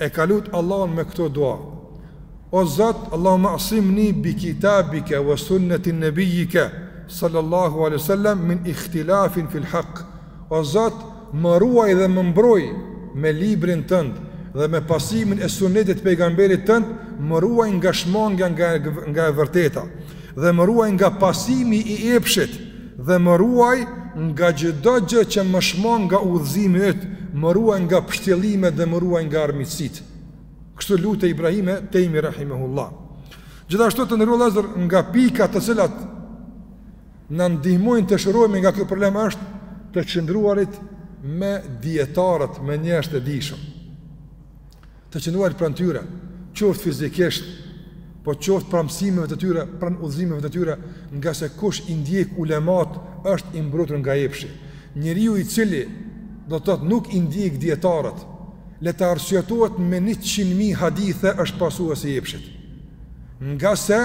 E ka lut Allahun me këto dua, O Zot, Allahumma asimni bi kitabika wa sunnati nabiyika sallallahu alaihi wasallam min ikhtilafin fil haqq. O Zot, më ruaj dhe më mbroj me librin tënd dhe me pasimin e sunnetit të pejgamberit tënd, më ruaj nga shmangia nga nga e vërteta dhe më ruaj nga pasimi i epshit. Dhe më ruaj nga çdo gjë që më shmang nga udhëzimi yt, më ruaj nga pështjellimet dhe më ruaj nga armiqësitë. Kështu lutej Ibrahim et-Tejmi rahimehullah. Gjithashtu të nderuar vllazër nga pikat të cilat na ndihmojnë të shërohemi nga ky problem është të qëndruarit me dijetarët, me njerëz të dijshëm. të qëndruar pranë tyre, qoftë fizikisht, po qoftë pranë mësimeve të tyre, pranë udhëzimeve të tyre, ngase kush i ndjek ulemat është i mbrojtur nga epshi. Njeriu i cili do të thotë nuk i ndjek dijetarët, le të arsyetohet me 100.000 hadithe është pasues i epshit. Ngase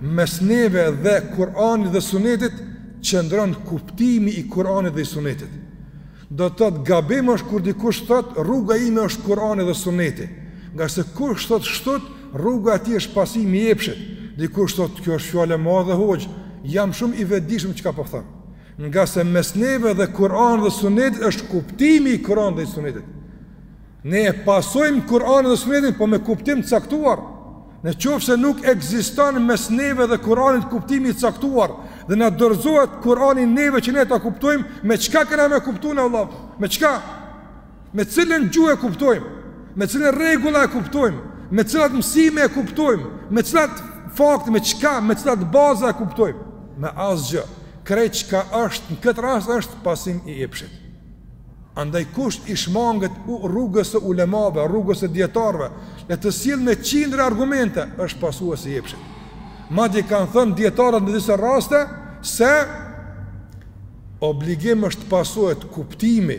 mes neve dhe Kur'anit dhe Sunetit qëndron kuptimi i Kur'anit dhe i Sunetit. Do të thotë gabim është kur dikush thotë rruga ime është Kurani dhe Sunneti. Ngase kush thot kështu, rruga e tij është pasimi i epshit. Dikush thot kjo është fjalë e madhe hoxhë, jam shumë i vetëdijshëm çka po them. Ngase mes neve dhe Kur'anit dhe Sunetit është kuptimi i Kur'an dhe Sunetit. Ne e pasojmë Kur'anin dhe Sunetin po me kuptim të caktuar. Në qoftë se nuk ekziston mes neve dhe Kur'anit kuptimi i caktuar dhe na dorëzohet Kur'ani neve që ne ta kuptojmë, me çka kena me kuptu vëlla? Me çka? Me cilën gjuhë e kuptojmë? Me cilat rregulla e kuptojmë? Me cilat mësime e kuptojmë? Me cilat fakte, me çka, me cilat baza e kuptojmë? Me asgjë. Krejt çka është në këtë rast është pasim i epshit. Andaj kush i shmanget rrugës së ulemave, rrugës së dijetarëve, le të sjellë me qindra argumente, është pasues i epshit. Madje kanë thënë dijetarët në disa raste, se obligim është të pasohet kuptimi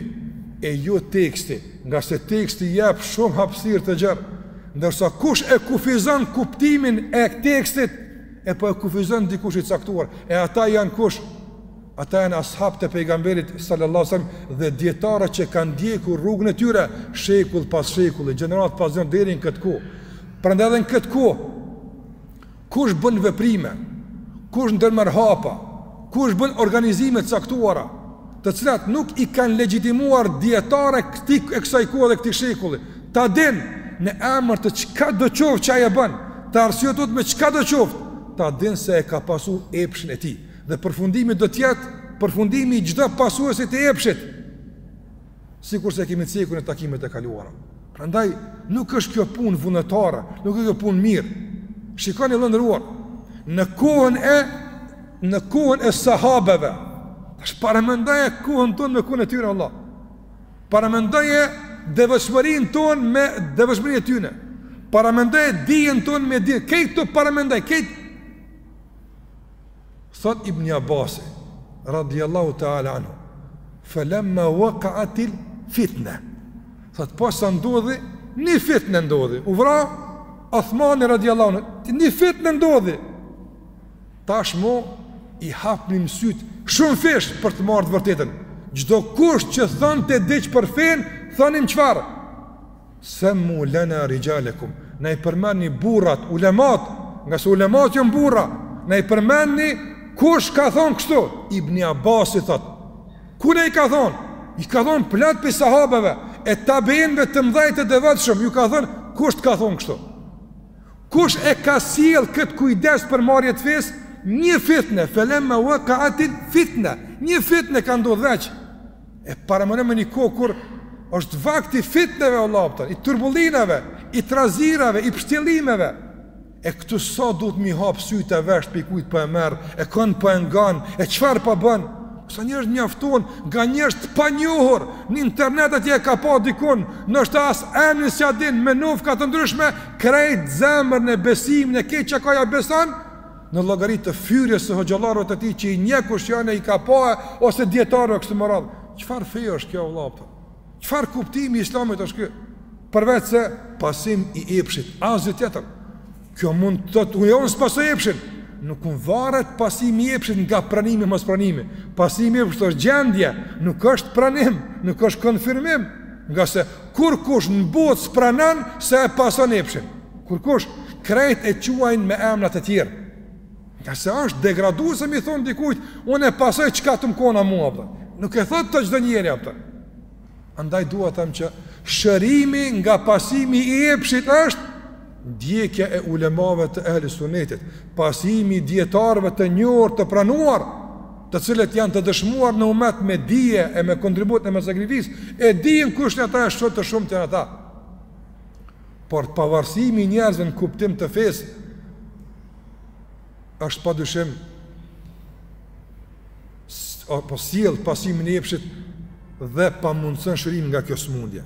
e jo teksti, ngase teksti jep shumë hapsir të gjërë, ndërsa kush e kufizon kuptimin e tekstit, e po e kufizon dikush i caktuar, e ata janë kush? Ata janë ashabët e pejgamberit sallallahu alaihi wasallam dhe dijetarët që kanë ndjekur rrugën e tyre shekull pas shekulli, gjeneratë pas gjenerate deri në këtë kohë. Prandaj edhe në këtë kohë kush bën veprime, kush ndërmerr hapa, kush bën organizime të caktuara, të cilat nuk i kanë legjitimuar dijetarët e këtij e kësaj kohe dhe këtij shekulli. Ta dijë në emër të çkado qoftë që ai e bën, të arsyetohet me çkado qoftë, ta dijë se e ka pasu epshin e tij. Dhe përfundimi do të jetë përfundimi i çdo pasuesi të epshit. Sikurse kemi cekur në takimet e kaluara. Prandaj nuk është kjo punë vullnetare, nuk është kjo punë mirë. Shikoni vëlla i nderuar, në kohën e në kohën e sahabeve. Tash para mendoje kohën tonë me kohën e tyre vëlla. Paramendoje devotshmërinë tonë me devotshmërinë e tyre. Paramendoje dijen tonë me dijen. Këto paramendoje, këto Thot Ibni Abbasi, radiallahu ta'ala anhu, felemma waka atil fitne. Thot, posa ndodhi, një fitne ndodhi. U vra Othmani radiallahu anhu, një fitne ndodhi. Tashmë i hapnim sytë shumëfish për të marrë të vërtetën. Çdokush që thonte diç për fenë, thonim çfarë. Semmu lena rijalekum, na i përmendni burrat, ulemat, ngase ulemat janë burra. Na i përmendni kush ka thon kështu? Ibni Abbasi thot. Kujna i ka thon? I ka thon plot prej sahabeve e tabeinve të mëdhenj të devotshëm, ju ka thon kush të ka thon kështu? Kush e ka sjell kët kujdes për marrje të fesë? Një fitne, felemma waqa'atil fitne. Një fitne ka ndodhur veç. E paramendo në një kohë kur është vakti i fitneve o vlla, kupton, i turbullinave, i trazirave, i pështjellimeve. E këtu sa duhet me i hapë sytë e veshtë prej kujt po e merr, e kënd po e ngon, e çfarë po bën. Sa njerëz njoftun nga njerëz të panjohur, në internet atje e ka pa dikun, ndoshta as emnin s'ia din, me nofka të ndryshme, krejt zemrën e besimin e krejt çka ka ia beson, në llogari të fyerjes së hoxhallarëve të tij që i njeh kush janë i ka pa ose dijetarëve e kështu me radhë. Çfarë feje është kjo vëlla, kupton? Çfarë kuptimi i Islamit është ky? Përveçse pasim i epshit, asgjë tjetër. Ky mund të thotë unë s'e pasoj epshin. Nuk mvaret pasimi i epshit nga pranimi mospranimi. Pasimi i epshit është gjendje, nuk është pranim, nuk është konfirmim, ngase kurkush në botë s'pranon se e pason epshin. Kurkush, krejt e quajnë me emra të tjerë. Ngase është degraduese me i thonë dikujt, unë e pasoj çka të më kona mua, kupton. nuk e thotë këtë çdo njeri, kupton. Andaj dua të them që shërimi nga pasimi i epshit është ndjekja e ulemave të ehli sunetit, pasimi i dijetarëve të njohur të pranuar, të cilët janë të dëshmuar në umet me dije e me kontribut e me sakrificë, e dihen kush janë ata e sot të shumtë janë ata. Por pavarësimi i njerëzve në kuptim të fesë, është padyshim, apo sjell pasimin e epshit dhe pamundëson shërimin nga kjo smundje.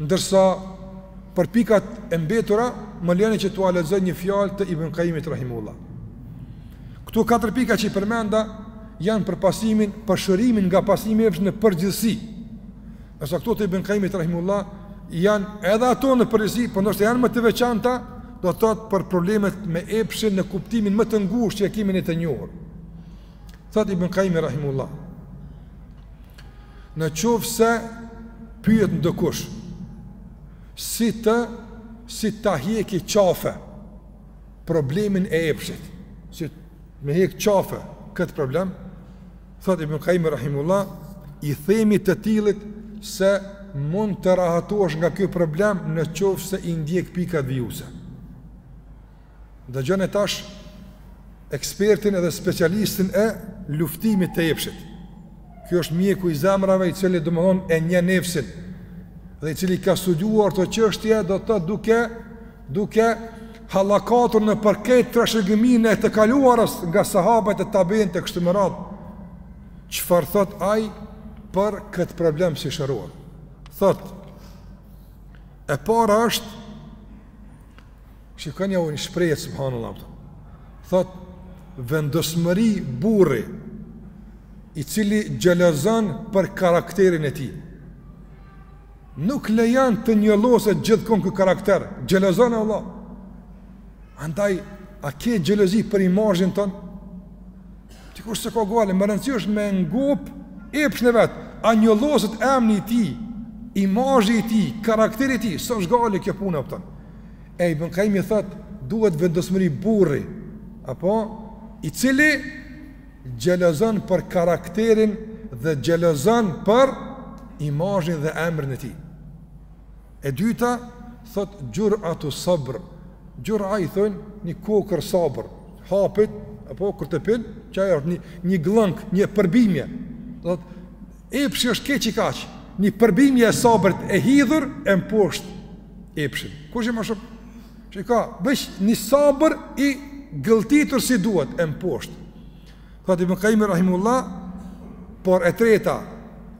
Ndërsa, për pikat e mbetura, më leni që t'ua lexoj një fjalë të Ibn Kajimit Rahimullah. Këto katër pika që i përmenda, janë për pasimin, për shërimin nga pasimi i epshit në përgjithësi, Ndërsa këto të Ibn Kajimit Rahimullah janë edhe ato në përgjithësi, por ndoshta janë më të veçanta, do të thotë për problemet me epshin në kuptimin më të ngushtë që e kemi ne të njohur. Thotë Ibn Kajimi Rahimullah, në qoftë se pyet ndokush, si ta, si ta hjeki qafe problemin e epshit, si me hjek qafe këtë problem, Thotë Ibn Kajimi Rahimullah, i themi të tillit se mund të rahatohesh nga ky problem në qoftë se i ndjek pikat vijuese. Dëgjoni tash, ekspertin edhe specialistin e luftimit të epshit. Ky është mjeku i zemrave i cili domethënë e njeh nefsin dhe i cili i ka studiuar këto çështje do të thotë duke duke hallakatur nëpër këtë trashëgiminë e të kaluarës nga sahabët e tabiinët e kështu me radhë. Çfarë thot ai për këtë problem si shërohet? Thot e para është shikoni çfarë shprehje subhanallah, a kupton. Thot vendosmëri burri i cili xhelozon për karakterin e tij. Nuk lejon të njolloset gjithkund ky karakter, xhelozon vallah. Andaj a ke xhelozi për imazhin tënd? Dikush s'e ka gajle, me rëndësi është me ngop epshin e vet. A njolloset emri i tij, imazhi i tij, karakteri i tij, s'është gajle kjo punë kupton. E Ibn Kajimi thot, duhet vendosmëri burri, apo i cili xhelozon për karakterin dhe xhelozon për imazhin dhe emrin e tij. E dyta, thot xhur'atu sabr. Xhur'a i thon një kokërr sabër, hapit apo kur të pin, që ajo është një një gllënk, një përbimje. Thot epshi është keq qikaq, një përbimje e sabrit e hidhur e mposht epshin. Kush e më shumë S'i ka, veç një sabër i gëlltitur si duhet e mposht. Thotë Ibn Qayyim rahimullah, por e treta,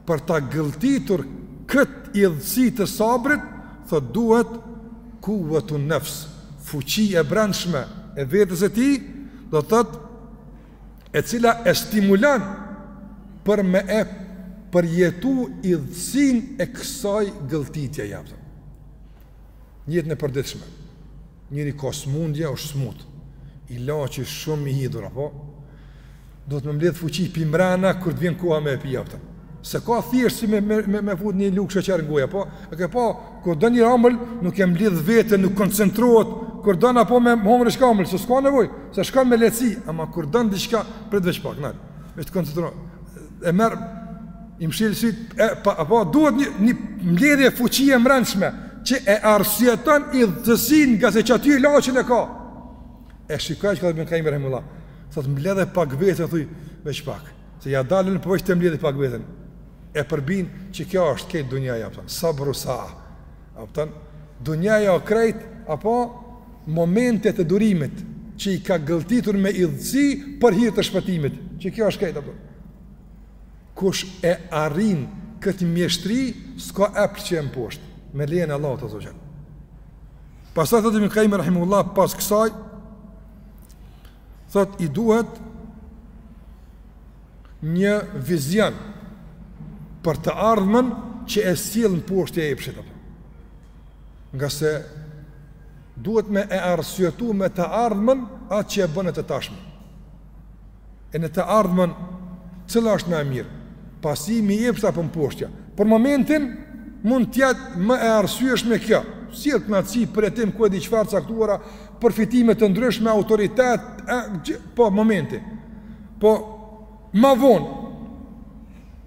për ta gëlltitur këtë idhësi të sabrit, thotë duhet kuwwatun nafs, fuqi e brendshme e vetes e tij, do thotë e cila e stimulon për me e përjetu idhësin e kësaj gëlltitje, a kupton. Në jetën e përditshme, njeri ka smundje, është smut, ilaçi, shumë i hidhur, apo? Duhet me mbledhë fuqi, prej mrena, kur të vjen koha me e pi a kupton. S'e ka thjesht si me, me, me, me fut një lugë sheqer në gojë, po? E ke pa, kur don një amël, nuk e mbledh veten, nuk koncentrohet, kur don apo me hongër diçka amël, se s'ka nevojë, se shkon me lehtësi, ama kur don diçka, prit veç pak, na, e të koncentrohem, e merr i mshel sytë apo duhet një një mbledhje fuqie e brendshme që e arsyeton idhësinë ngase qaty ilaçin e ka. E shikoje çka thotë Ibn Kajimi rahimullah. Thot mbledhe pak veten thuj veç pak. Se ia del po veç mbledhe pak veten. E përbin qikjo është krejt dunjaja a kupton. Sabru sa. A kupton? Dunjaja o krejt, apo momente të durimit që i ka gëlltitur me idhësi për hir të shpëtimit, qikjo është krejt a kupton. Kush e arrin këtë mjeshtri, s'ka epsh që e mposht, me lejen e Allahut azze ue xhel. Pastaj thotë Ibn Qayyim rahimullah pas kësaj, thotë i duhet një vizion për të ardhmen që e sjell mposhtja e epshit apo. Nga se duhet me e arsyetu me të ardhmen atë që e bën në të tashmen. E në të ardhmen cila është ma e mirë, pasimi i epshit apo mposhtja. Për momentin mund të jetë më e arsyeshme kjo, sjell kënaqësi, përjetim, ku e di çfarë caktuara, përfitime të ndryshme, autoritet, e, gjë, po, momentin. Po ma vonë.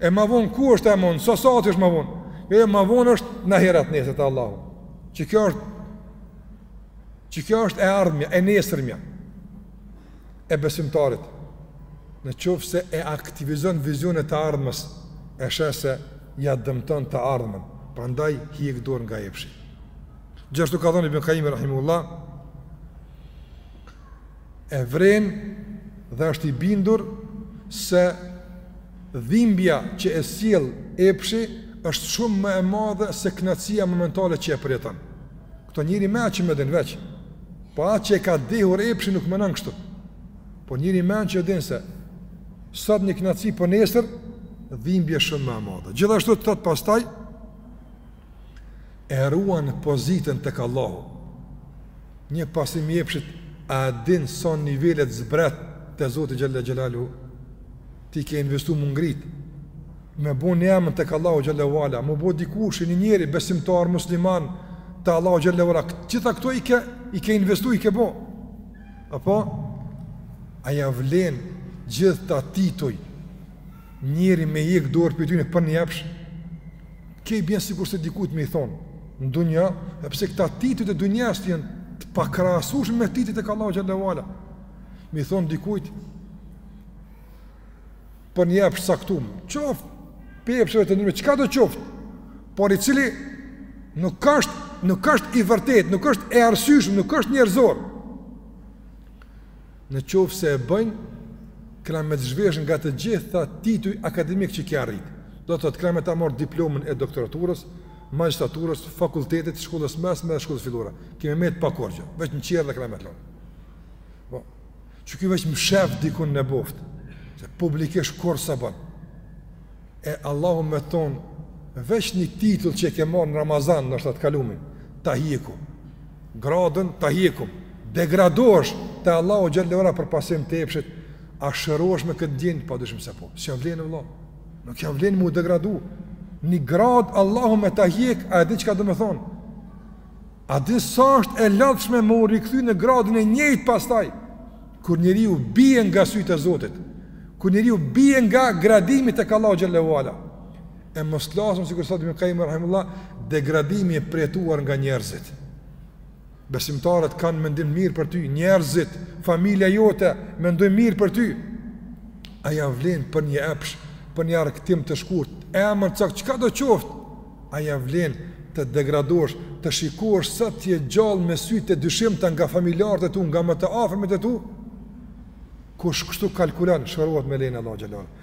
E ma vonë ku është e mund? Sa sa është ma vonë? Jo, jo, ma vonë është në ahiret nesër te Allahu. Që kjo është që kjo është e ardhmja, e nesërmja e besimtarit. Në qoftë se e aktivizon vizionin e të ardhmes, e sheh se ja dëmton të ardhmen, prandaj hjek dorë nga epshi. Gjithashtu ka thonë Ibn Kajimi Rahimehullah, e vren dhe është i bindur se dhimbja që e sjell epshi është shumë më e madhe se kënaqësia momentale që e përjeton. Këtë njeriu me mend e din veç. Po atë që e ka dehur epshi nuk menon kështu. Po njeriu me mend e din se sot një kënaqësi po nesër dhimbje shumë më e madhe. Gjithashtu thotë pastaj e ruan pozitën tek Allahu. Një pasim i epshit a din sa nivele t'zbret te Zoti xhel-le xhelaluhu ti ke investu m'u ngrit me bo një emën tek Allahu xhel-le ue ala, m'u bo dikush një njeri besimtar musliman te Allahu xhel-le ue ala, gjitha këto i ke, i ke investu, i ke bo. Apo, a ja vlen gjithë këta tituj, Njeri me hjek dorë prej tyne, për një epsh, kjo i bjen sikurse dikujt me i thonë, në dunja, edhe pse këta titujt e dunjasë janë të pakrahasushëm me titujt tek Allahu xhel-le ue ala. Me i thonë dikujt, për një epsh t'caktum, qoftë, prej epsheve të ndryshme, çka do qoftë, por i cili nuk është, nuk është i vërtetë, nuk është i arsyshëm, nuk është njerëzor. Në qoftë se e bën, kena me të zhvesh nga të gjitha titujt akademikë që ke arritë. Do të thotë, kena me ta marrë diplomën e doktoraturës, magjistraturës, fakultetit, shkollës s'mesme dhe shkollës fillore. Kemi me të pa kurgjo, veç në qerë dhe kena me të lonë. Po, që kjo veç më shef dikun në boftë, se publikisht kurrë s'e bën. E Allahu me t'thonë, veç një titull që ke marrë në Ramazan, nështë atë kalumin, ta hjeku. Gradën ta hjek, degradohesh te Allahu xhallahu ala për pasim të epshit, a shërohesh me kët ndjenjë, padyshim se po. S'ja vlen vëlla. Nuk ja vlen mu degradu. Një gradë Allahu me ta hjek, a e din çka domethonë? A din sa është e lodhshme me u rikthy në gradën e njëjtë pastaj? Kur njeriu bie nga sytë e Zotit, kur njeriu bie nga gradimi tek Allahu xhallahu ala. E mos t'flasëm, sikur thot Ibn Kaimi, rahimullah, degradimi e përjetuar nga njerëzit. Besimtarët kanë mendim mirë për ty, njerëzit, familja jote, mendojnë mirë për ty. A ja vlen për një epsh, për një argëtim të shkurt, emër cak, çka do qoftë? A ja vlen të degradohesh, të shikohesh sa t'je gjallë me sy të dyshimta nga familjarët e tu, nga më të afërmit e tu? Kush kështu kalkulon, shërohet me lejen e Allahut xhallahu ala.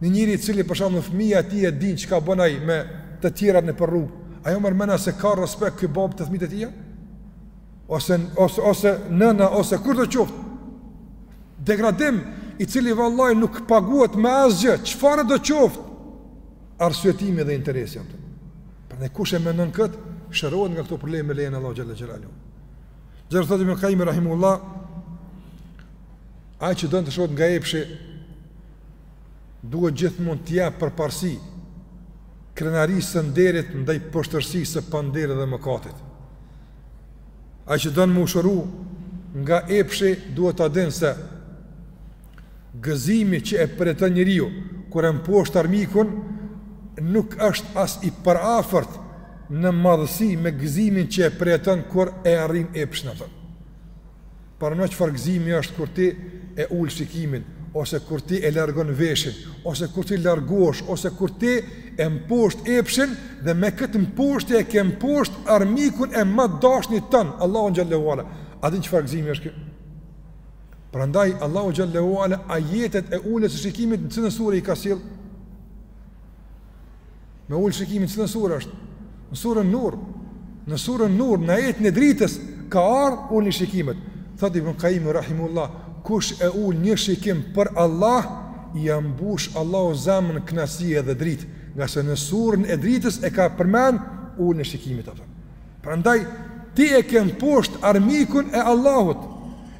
Një njeri i cili për shembull fëmija e tij e din çka bën ai me të tjerat nëpër rrugë, a jau merr menja se ka respekt ky bab te fëmit e tij? Ose ose ose nëna ose kush do qoftë. Degradim i cili vallai nuk paguhet me asgjë, çfarë do qoftë? Arsyetimi dhe interesi atë. Prandaj kush e mendon kët, shërohet nga këto probleme me lejen e Allahu xhalla xhelalu. Gjithashtu thotë Ibn Kaimi rahimullah, ai që don të shërohet nga epshi duhet gjithmonë të jap përparësi krenarisë së nderit ndaj poshtërsisë së panderit dhe mëkatit. Ai që don me u shëru nga epshi duhet ta dinë se gëzimi që e përjeton njeriu kur e mposht armikun nuk është as i përafërt në madhësi me gëzimin që e përjeton kur e arrin epshin atë. Prandaj çfarë gëzimi është kur ti e ul shikimin, ose kur ti e largon veshin, ose kur ti largohesh, ose kur ti e mposht epshin dhe me këtë mposhtje e ke mposht armikun e më të dashtit tan, Allahu xhallahu ala. A din çfarë gëzimi është ky? Prandaj Allahu xhallahu ala ajetet e uljes së shikimit në cilën sure i ka sjell Me ul shikimin n'cilën sure është. Në surën Nur, në surën Nur, në ajetin e dritës ka ardh ulja e shikimit. Thot Ibn Qayyim rahimullah, kush e ul një shikim për Allah, ia mbush Allahu zemrën kënaqësi edhe dritë, ngase në surën e dritës e ka përmend uljen e shikimit atë. Prandaj ti e ke mposhtë armikun e Allahut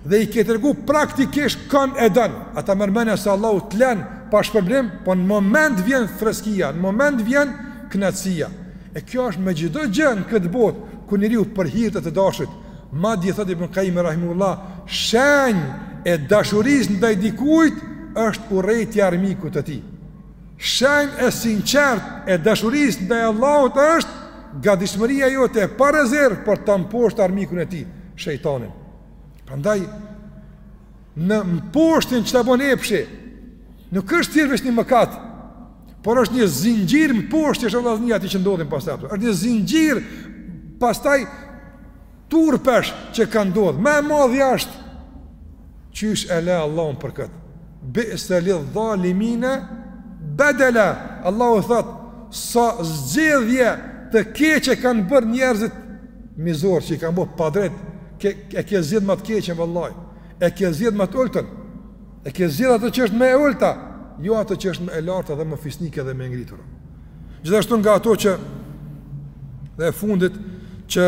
dhe i ke tregu praktikisht kanë e don. A ta merr mendja se Allahu të lën pa shpërblim, po në moment vjen freskia, në moment vjen kënaqësia. E kjo është me çdo gjë në këtë botë kur njeriu për hir të të dashit, madje thotë Ibn Qayyim rahimullah, shenjë e dashurisë ndaj dikujt është urrejtja e armikut të tij. Shenjë e sinqertë e dashurisë ndaj Allahut është gatishmëria jote e parezervë për ta mposhtur armikun e tij, shejtanin. Prandaj në mposhtjen që ta bën epshi? Nuk është thjesht vetëm një mëkat, por është një zinxhir mposhtjesh vëllezër atij që ndodhin pastaj. Është një zinxhir pastaj Turpesh që kanë ndodhë, ma e madhja është, qysh e le Allahun për këtë, bi'se lidh-dhalimine bedela, Allahu thotë, sa zgjedhje të keqe kanë bërë njerëzit, mizorë që i kanë bërë padrejt, e ke zgjedh ma të keqen vallahi, e ke zgjedh ma të ultën, E ke zgjedh atë që është më e ulta, jo atë që është më e larta dhe më fisnike dhe më e ngritur. Gjithashtu nga ato që dhe e fundit që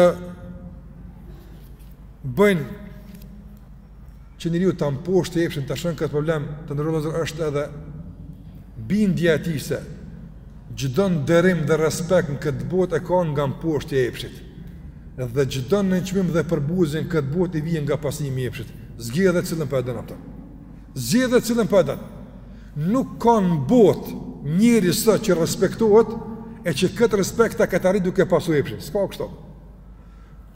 bëjnë që njeriu ta mposht të epshin ta shëron këtë problem të nderuar vëllezër është edhe bindja e tij se Çdo nderim dhe respekt në këtë botë e ka nga mposhtja e epshit. Dhe çdo nënçmim dhe përbuzje në këtë botë i vjen nga pasimi i epshit. Zgjidhe cilën po e don atë. Zgjidhe cilën po e don. Nuk ka në botë njeri sot që respektohet e që këtë respekt ta ketë arrit duke pasu epshin. S'ka kështu.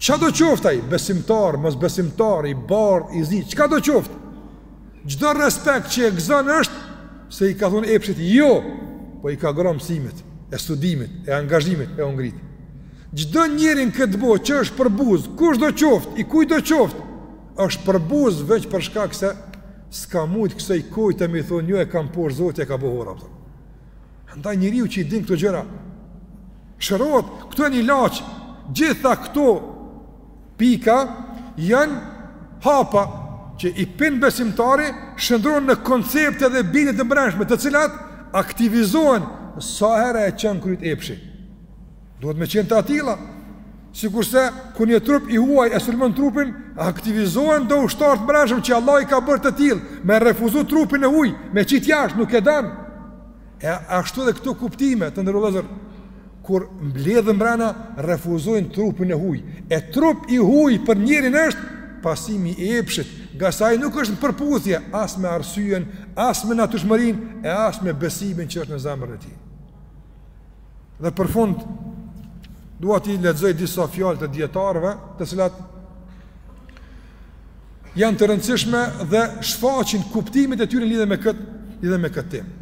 Çka do qoftë ai, besimtar, mos besimtar, i bardhë, i zi, çka do qoftë? Çdo respekt që e gëzon është, se i ka thonë epshit, jo, po i ka gra mësimit, e studimit, e angazhimit, e o ngrit. Çdo njeri n'këtë botë që është përbuzë, kush do qoftë, i kujt do qoftë, është përbuzë veç për shkak se s'ka mujtë kësaj kojë me i thonë, jo e kam për zot, e i ka bo hor, a po. Andaj njeriu që i din këto gjëra, shërohet, këto janë ilaçe, gjitha këto pika janë hapa që i pin besimtari shndërron në koncepte dhe bindje të brendshme të cilat aktivizohen sa herë e çon kryt epshi. Duhet me qenë të atilla, sikurse kur një trup i huaj e sulmon trupin, aktivizohen do ushtarë të mbrendshëm që Allahu i ka bërë të tillë, me refuzu trupin e huaj, me e qitë jashtë, nuk e don. E ashtu edhe këto kuptime të nderuar vëllezër, kur mblidhen mrena, refuzojnë trupin e huaj. E trup i huaj për njerin është pasimi i epshit, ngase ai nuk është në përputhje as me arsyen, as me natyrshmërinë, e as me besimin që është në zemrën e tij. Dhe për fund dua t'i lexoj disa fjalë të dijetarëve, të cilat janë të rëndësishme dhe shfaqin kuptimet e tyre lidhur me kët, lidhur me këtë temë.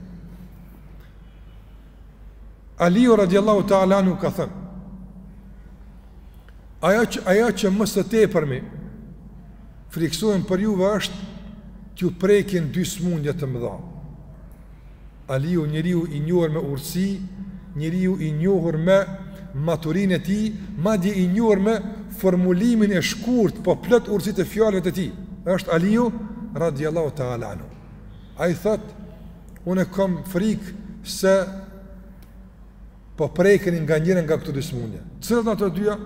Aliu radiallahu ta'ala anhu ka thënë Ajo që, ajo që më së tepërmi frikësohem për juve është t'ju prekin dy smundje të mëdha Aliu njeriu i njohur me urtësi, njeriu i njohur me maturinë e tij, madje i njohur me formulimin e shkurt, po plot urtësi të fjalëve të tij. Është Aliu radiallahu ta'ala anhu. Ai thotë, unë e kam frikë se po prekeni nga njëra nga këto dy sëmundje. Cilat janë ato dyja?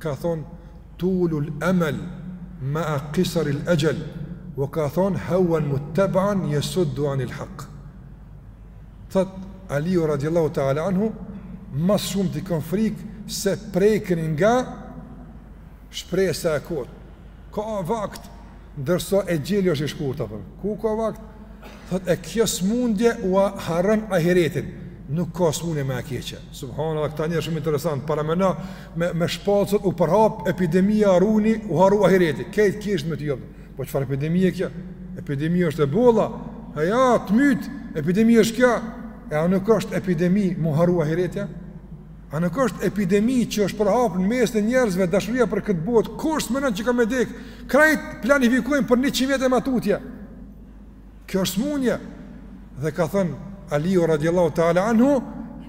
Ka thonë, tulul emel, mea kisaril exhel, e ka thonë, hauan muttebean, jesuddu anil haq. Thot, Aliu radiallahu ta'ala anhu, ma s'shumti kom frikë se prekeni nga shpresa e kotë. Ka vakt, Ndërsa exheli është i shkurtë aty? Ku ka vakt? Thot e kjo smundje ua harron ahiretin. Nuk ka smundje më e keqe. Subhanallahu këta njerëz shumë interesant. Para më na me me shpall sot u përhap epidemia ruhuni u harru ahireti. Krejt kishin me thon jo. Po çfarë epidemie është kjo? Epidemi është ebola. Ajo të myt, epidemi s'është kjo. E a nuk është epidemi m'u harru ahiretja? A nuk është epidemi që është përhapur në mesin e njerëzve dashuria për këtë botë? Kush s'menon që ka me dek? Krejt planifikojnë për 100 vjet e ma tutje. Kjo është smunje. Dhe ka thënë Aliu radiallahu ta'ala anhu,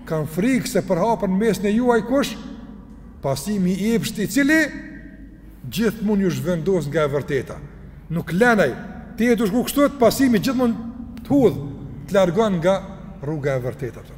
kam frikë se përhapet në mesin e juaj kush, pasimi i epshit i cili gjithmonë ju zhvendos nga e vërteta. Nuk len ai ty me të shku kështu se pasimi gjithmonë të hudh, të largon nga rruga e vërtetë. Për.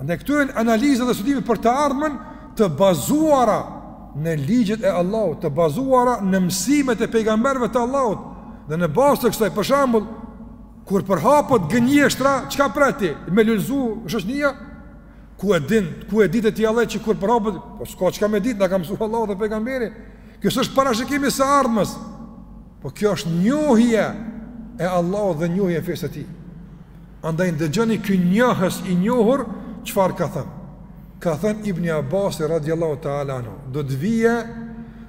Andaj këto janë analiza dhe studime për të ardhmen të bazuara në ligjet e Allahut, të bazuara në mësimet e pejgamberëve të Allahut. Dhe në bazë të kësaj, për shembull, kur përhapet gënjeshtra, çka pret ti? Me lulzu shoqnia? Ku e din, ku e dite ti vallahi që kur përhapet, po s'ka çka me ditë, na ka msu Allahu dhe pejgamberi. Kjo s'është parashikimi i së ardhmes. Po kjo është njohje e Allahut dhe njohje e fesë së tij. Andaj ndëgjoni ky njohës i njohur çfarë ka thënë. Ka thënë Ibn Abbasi radhiyallahu ta'ala anhu, do të vijë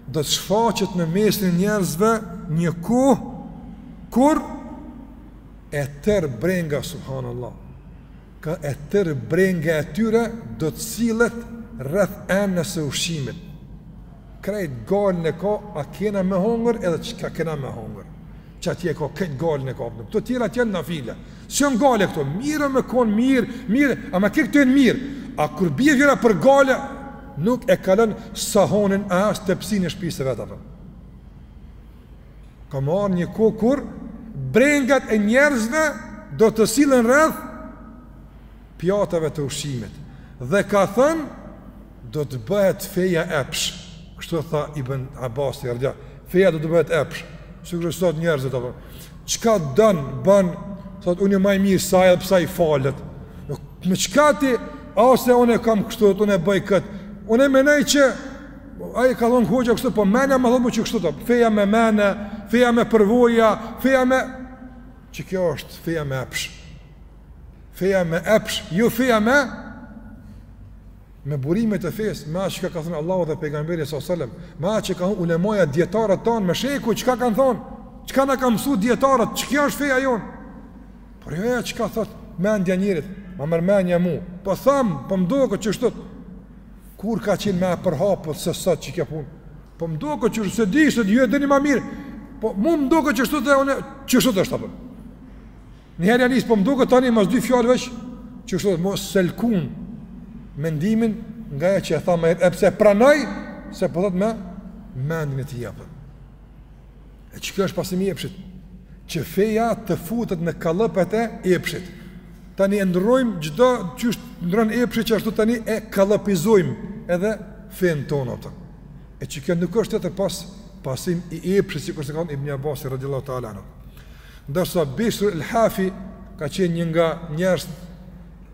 do të shfaqet në mesin e njerëzve një kohë kur e tërë brenga subhanallahu E tërë brenga e tyre do të sillet rreth enës së ushqimit. Krejt gajlen e ka, a kena me hongër edhe çka kena me hongër. Qatje e ka krejt gajlen e ka. Këto tjerat janë nafile. S'janë gajle këto, mirë me konë mirë, mirë, ama këto janë mirë. A kur bje vjen puna për gajle, nuk e kalon sahanin as tepsinë e shpisë së vet ai. Ka me ardh një kohë kur brengat e njerëzve do të sillen rreth pjatave të ushqimit dhe ka thënë do të bëhet feja epsh. Kështu tha Ibn Abbasi radija. Feja do të bëhet epsh. Sikurse sot njerëzit apo çka don bën, thotë unë jam ma i mirë se ai edhe pse ai falet. Me çka ti ose unë e kam kështu, unë e bëj këtë. Unë e mendoj që Po ai ka thon hoxha kështu, po menja më thot mu që kështu ta. Feja me menja, feja me përvoja, feja me që kjo është feja me epsh. Feja me epsh, jo feja me me burimet e fesë, me atë që ka thënë Allahu dhe pejgamberi sa selam, me atë që kanë thënë ulemaja dijetarët tanë me shiku çka kanë thon, çka na kanë mësu dijetarët, çka është feja jon. Por jo ajo çka thot mendja e njerit, ma merr menja mu. Po tham, po m'doket qështu. Kur ka qenë ma e përhapur se sot qikjo punë? Po më duket, s'e di se ju e dini më mirë. Po mu më duket qështu edhe qështu është apo. Njëherë ia nis po më duket, tani mas dy fjalë veç qështu, mo s'e lkun mendimin nga ajo që e tha më e pse pranoj se po thot me mendimin e tij apo. E që kjo është pasim i epshit, që feja të futet në kallëpet e epshit. Tani e ndrrojmë, çdo qysh ndrron epshi, qashtu tani e kallëpizojmë edhe fenë tonë apo. E që kjo nuk është tjetër pos pasim i epshit, sikurse ka thanë Ibn Abasi, radiallahu ta'ala anhu. Ndërsa Bishr el Hafi ka qenë një nga njerëzit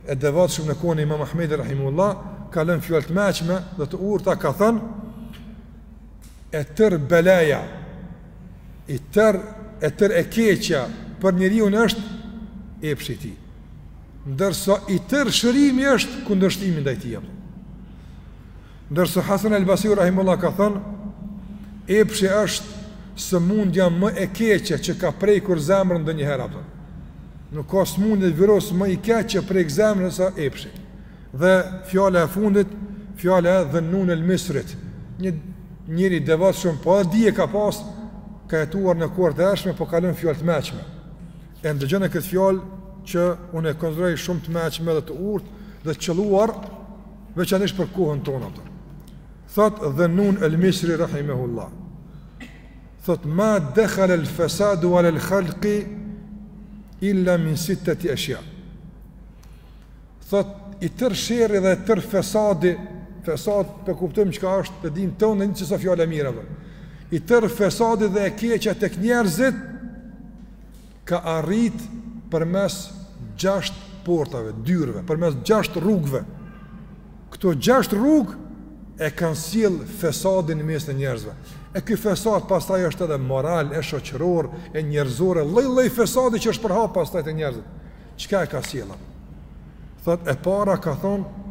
e devotshëm në kohën e Imam Ahmedit, rahimehullah, ka lënë fjalë të mençme dhe të urta ka thënë, e tërë belaja, i tërë, e tërë e keqja për njeriun është epshi i tij. Ndërsa i tërë shërimi është kundërshtimi ndaj tij. Ndërsa Hasan el Basriu rahimehullah ka thënë, epshi është sëmundja më e keqe që ka prekur zemrën ndonjëherë apo. Nuk ka sëmundje, virus më i keq që prek zemrën sesa epshi. Dhe fjala e fundit, fjala e Dhunnun al-Misrit, një njeri i devotshëm, po edhe dije ka pas, ka jetuar në kohët e hershme, po ka lon fjalë të mençme. E ndëgjone këtë fjalë që unë e konsideroj shumë të mençme dhe të urtë dhe të qëlluar veçanërisht për kohën tonë apo. Thot Dhunnun al-Misri rahimahullah. Thot ma dakhala al-fasadu ala al-khalqi illa min sittati ashya. Thotë, i tërë sherri dhe tërë fesadi, fesad po kuptojmë çka është, e dimë tonë, në një qësa fjala e mirë, dhe. i tërë fesadi dhe e keqja tek njerëzit, ka arrit përmes gjashtë portave, dyrëve, përmes gjashtë rrugëve. Këto gjashtë rrugë e kanë sjell fesadin në mes të njerëzve. E ky fesad pastaj është edhe moral, e shoqëror, e njerëzor, e lloj-lloj fesadi që është përhap pastaj te njerëzit. Çka e ka sjellë? Thotë, e para ka thonë,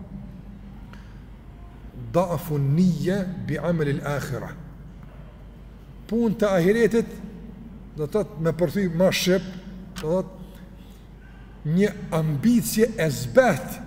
dafun nije bi amelil ahira. Punë të ahiretit, do të thot, me përkthy ma shqip, do të thot, një ambicje e zbehtë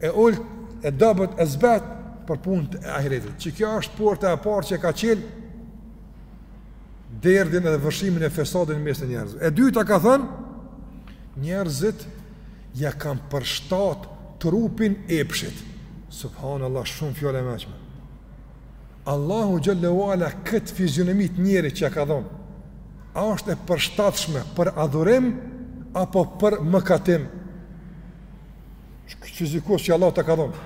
e ulët, e dobët, e zbehtë për punë të ahiretit. Që kjo është porta e parë që ka çelë derdhjen edhe vërshimin e fesadit në mes të njerëzve. E dyta ka thënë, njerëzit ia kanë përshtat trupin epshit. Subhanallah, shumë fjalë e meçme. Allahu xhele ue ala këtë fizionomi të njerit që ia ka dhonë, a është e përshtatshme për adhurim, apo për mëkatim, Fizikus që Allah ta ka dhënë.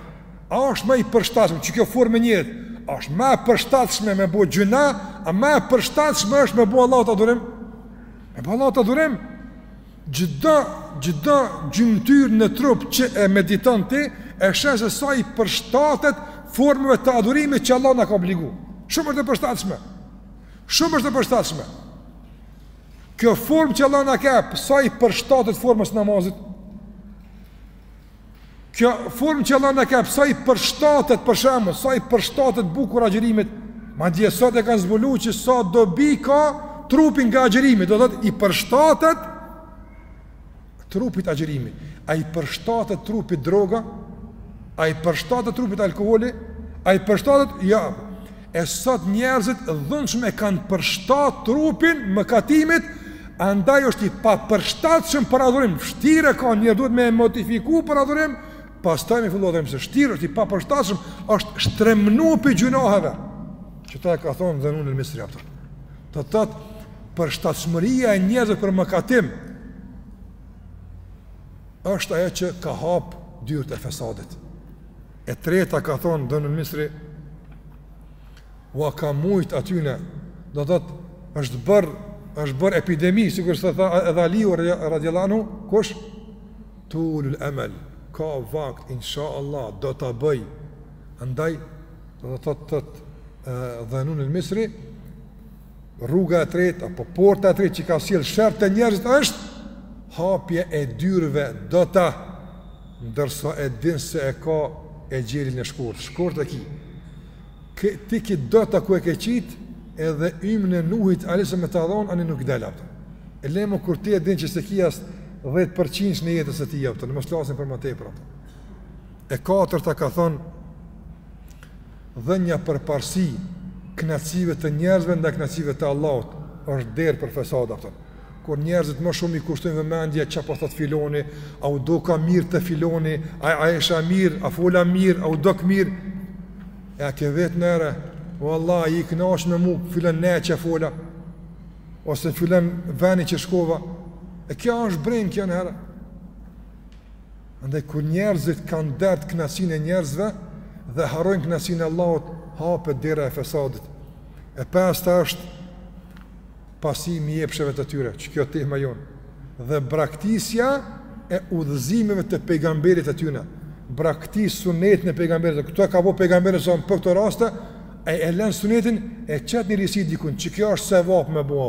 A është më i përshtatshëm që kjo formë njerit? A është më e përshtatshme me bë gjynah, a më e përshtatshme është me bë Allahut adhurim? Me bë Allahut adhurim? Çdo çdo gjymtyrë në trup që e mediton ti, e sheh se sa i përshtatet formave të adhurimit që Allah na ka obligu. Shumë është e përshtatshme. Shumë është e përshtatshme. Kjo formë që Allah na ka, sa i përshtatet formës së namazit? Kjo formë që Allah na ka, sa i përshtatet për shembull, sa i përshtatet bukur agjërimit? Madje sot e kanë zbulu që sa dobi ka trupi nga agjërimi, do thotë i përshtatet trupit agjërimi, a i përshtatet trupit droga, a i përshtatet trupit alkoholi, a i përshtatet, ja, e sot njerëzit dhunshëm e kanë përshtat trupin mëkatimit, andaj është i papërshtatshëm për adhurim, shtirë e ka, njëherë duhet me e modifiku për adhurim, pastaj me fillu adhurim, se shtirë, është i papërshtatshëm, është shtremnu pi gjynaheve, qëta e ka thonë Dhenun el Misri apëtër. Do të thotë përshtatshmëria e njerëzve për mëkatim është ajo që ka hap dyert e fesadit. E treta ka thonë Dhenun Misri wa ka mujt aty në do të thotë është bër është bër epidemi sikurse tha edhe Aliu radhiyallahu anhu kush tulul amal ka vakt inshallah do ta bëj andaj do të thotë të dhënun e misri, rruga e tretë, apo porta e tretë që ka sjellë sherr te njerëzit është, hapje e dyrëve do të, ndërsa e din se e ke exhelin e shkurt, shkurt e ki. Kë, ti ki do të ku e ke qitë, edhe imë në nuhit, alise me të adhonë, anë nuk delë apëtë. E lemo kur ti e din që se ki asë 10% në jetës së tij apëtë, mos flasim për më tepër apëtë. E katërta ka thënë dhënja përparësi kënaqësive të njerëzve ndaj kënaqësive të Allahut është derë për fesad ato. Kur njerëzit më shumë i kushtojnë vëmendje çfarë po thot filoni, a u doka mirë te filoni, a a është mirë, a fola mirë, a u doka mirë. E a ke vetë njëherë, o Allah, i kënaqun me mua, filon veni që fola. Ose filon veni që shkova. E kjo është bren kjo njëherë. Andaj kur njerëzit kanë dert kënaqësinë e njerëzve dhe harrojnë kënaqësinë e Allahut, hapet dera e fesadit. E pesta është pasimi i epsheve të tyre, që kjo është tema jonë dhe braktisja e udhëzimeve të pejgamberit të tyre. Braktis sunetin e pejgamberit. Kto e ka bo pejgamberi sa në këto raste, e e lën sunetin e qet një risi dikun, që kjo është sevap me bo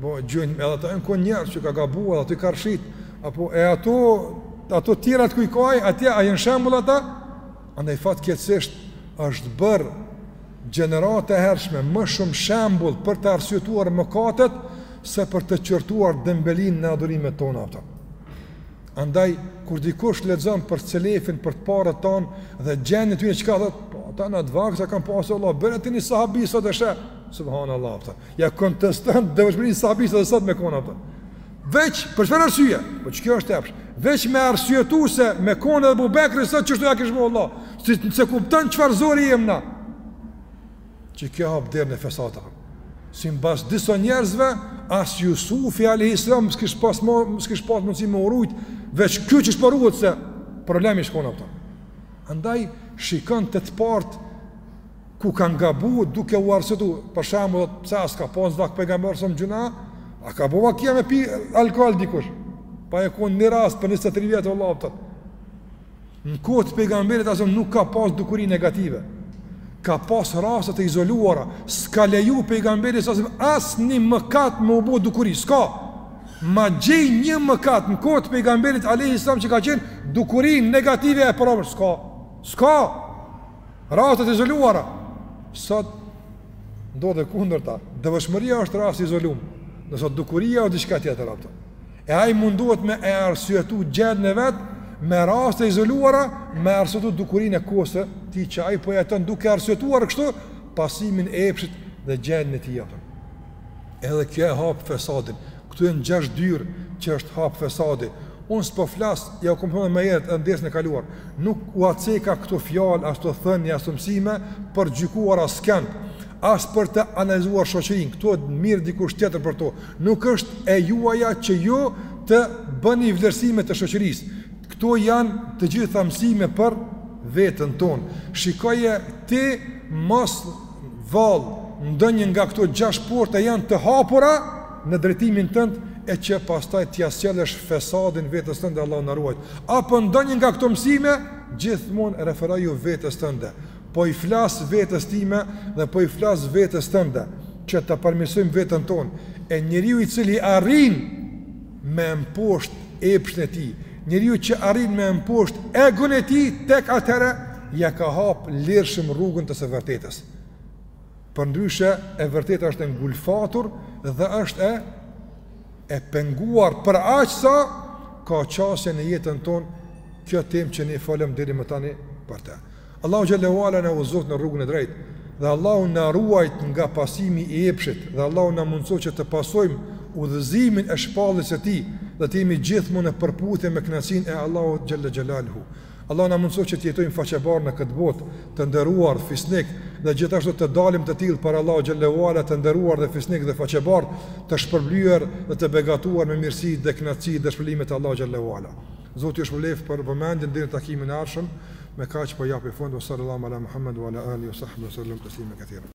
Bo gjynah, edhe ta e kan konë njerëz që ka gabu edhe të karshit, apo e ato, ato tjerat ku i kaj, atje a jenë shembul ata, andaj fatkeqësisht është bërë gjenerat e hershme më shumë shembul për të arsyetuar mëkatet, se për të qortuar dembelinë në adhurimet tona ata. Andaj, kur dikush lexon për selefin, për të parët tanë, dhe gjenë të të një që ka dhe, po, ata në të vakë, se kam pasë Allah, bërë të një sahabisat e shë, subhanallah, Ja konteston devshmërinë e sahabisë edhe sot me kon ata. Veç për çfarë arsye? Po kjo është epsh. Veç me arsyetuar se me kon edhe Abu Bekri sot ç'është ja kish vënë Allah. Si s'e kupton çfarë zori jem na. Që kjo hap derën e fesadit. Simbas disa njerëzve as Yusufi alayhis salam s'kish pas më s'kish pas mundsi me u rujt, veç ky që shporuat se problemi shkon ata. Andaj shikon te të parët ku kanë gabu duke u arsyetu, për shembull dhe pse a s'ka pas vakt pejgamberit a.s. gjynah, a ka bo vaki me pi alkohol dikush, po e konë një rast për 23 vjet o laptët. Në kohë t'pejgamberit a.s. nuk ka pas dukuri negative, ka pas raste të izoluara, s'ka leju pejgamberi a.s. asnjë mëkat me u bo dukuri, s'ka, ma gjej një mëkat në kohë t'pejgamberit a.s. që ka qenë dukuri negative e përabër, s'ka, s'ka, Rastet e izoluara, sot ndodh e kundërta, devotshmëria është rast i izolum, e sot dukuria është diçka tjetër apo. E ai mundohet me e arsyetu gjendjen e vet, me raste të izoluara, me arsyetu dukurinë e kohës së tij që ai po jeton duke arsyetuar kështu, pasimin e epshit dhe gjendjen e tij apo. Edhe kjo e hap fesadin. Këto janë gjashtë dyer që është hap fesadi. Unë s'po flas, ja u kam thënë më herët edhe në dersin e kaluar. Nuk u aceka këto fjalë, as këto thënie, as këto mësime për të gjykuar askënd, as për të analizuar shoqërinë. Këto merret dikush tjetër për to. Nuk është e juaja që ju të bëni vlerësime të shoqërisë. Këto janë të gjitha mësime për veten tonë. Shikoje ti mos Vallë, ndonjë nga këto gjashtë porta janë të hapura në drejtimin tënd e që pastaj t'ia sjellësh fesadin vetes tënde Allahu na ruajtë. Apo ndonjë nga këto mësime gjithmonë referoju vetes tënde. Po i flas vetes time dhe po i flas vetes tënde që të përmirësojmë veten tonë. E njeriu i cili arrin me e mposht epshin e tij. Njeriu që arrin me e mposht egon e tij tek atëherë ia ka hap lirshëm rrugën të së vërtetës. Përndryshe e vërteta është e ngulfatur dhe është e e penguar për aq sa ka qasje në jetën tonë kjo temë që ne folëm deri më tani për të. Allahu xhelle ue ala na udhëzoftë në rrugën e drejtë dhe Allahu na ruajtë nga pasimi i epshit dhe Allahu na mundësoftë që të pasojmë udhëzimin e shpalljes së tij dhe të jemi gjithmonë në përputhje me kënaqësinë e Allahut xhelle xhelaluhu. Allahu na mundësoftë që të jetojmë faqebardhë në këtë botë të nderuar fisnikë dhe gjithashtu të dalim të tillë para Allahut xhelle ue ala të nderuar dhe fisnikë dhe faqebardhë të shpërblyer dhe të begatuar me mirësitë dhe kënaqësitë dhe shpërblimet e Allahut xhelle ue ala. Zoti ju shpërbleftë për vëmendjen deri në takimin e ardhshëm, me kaq po i japim fund, wa sallallahu ala Muhammed wa ala alihi wa sahbihi wa sallam taslima kathira.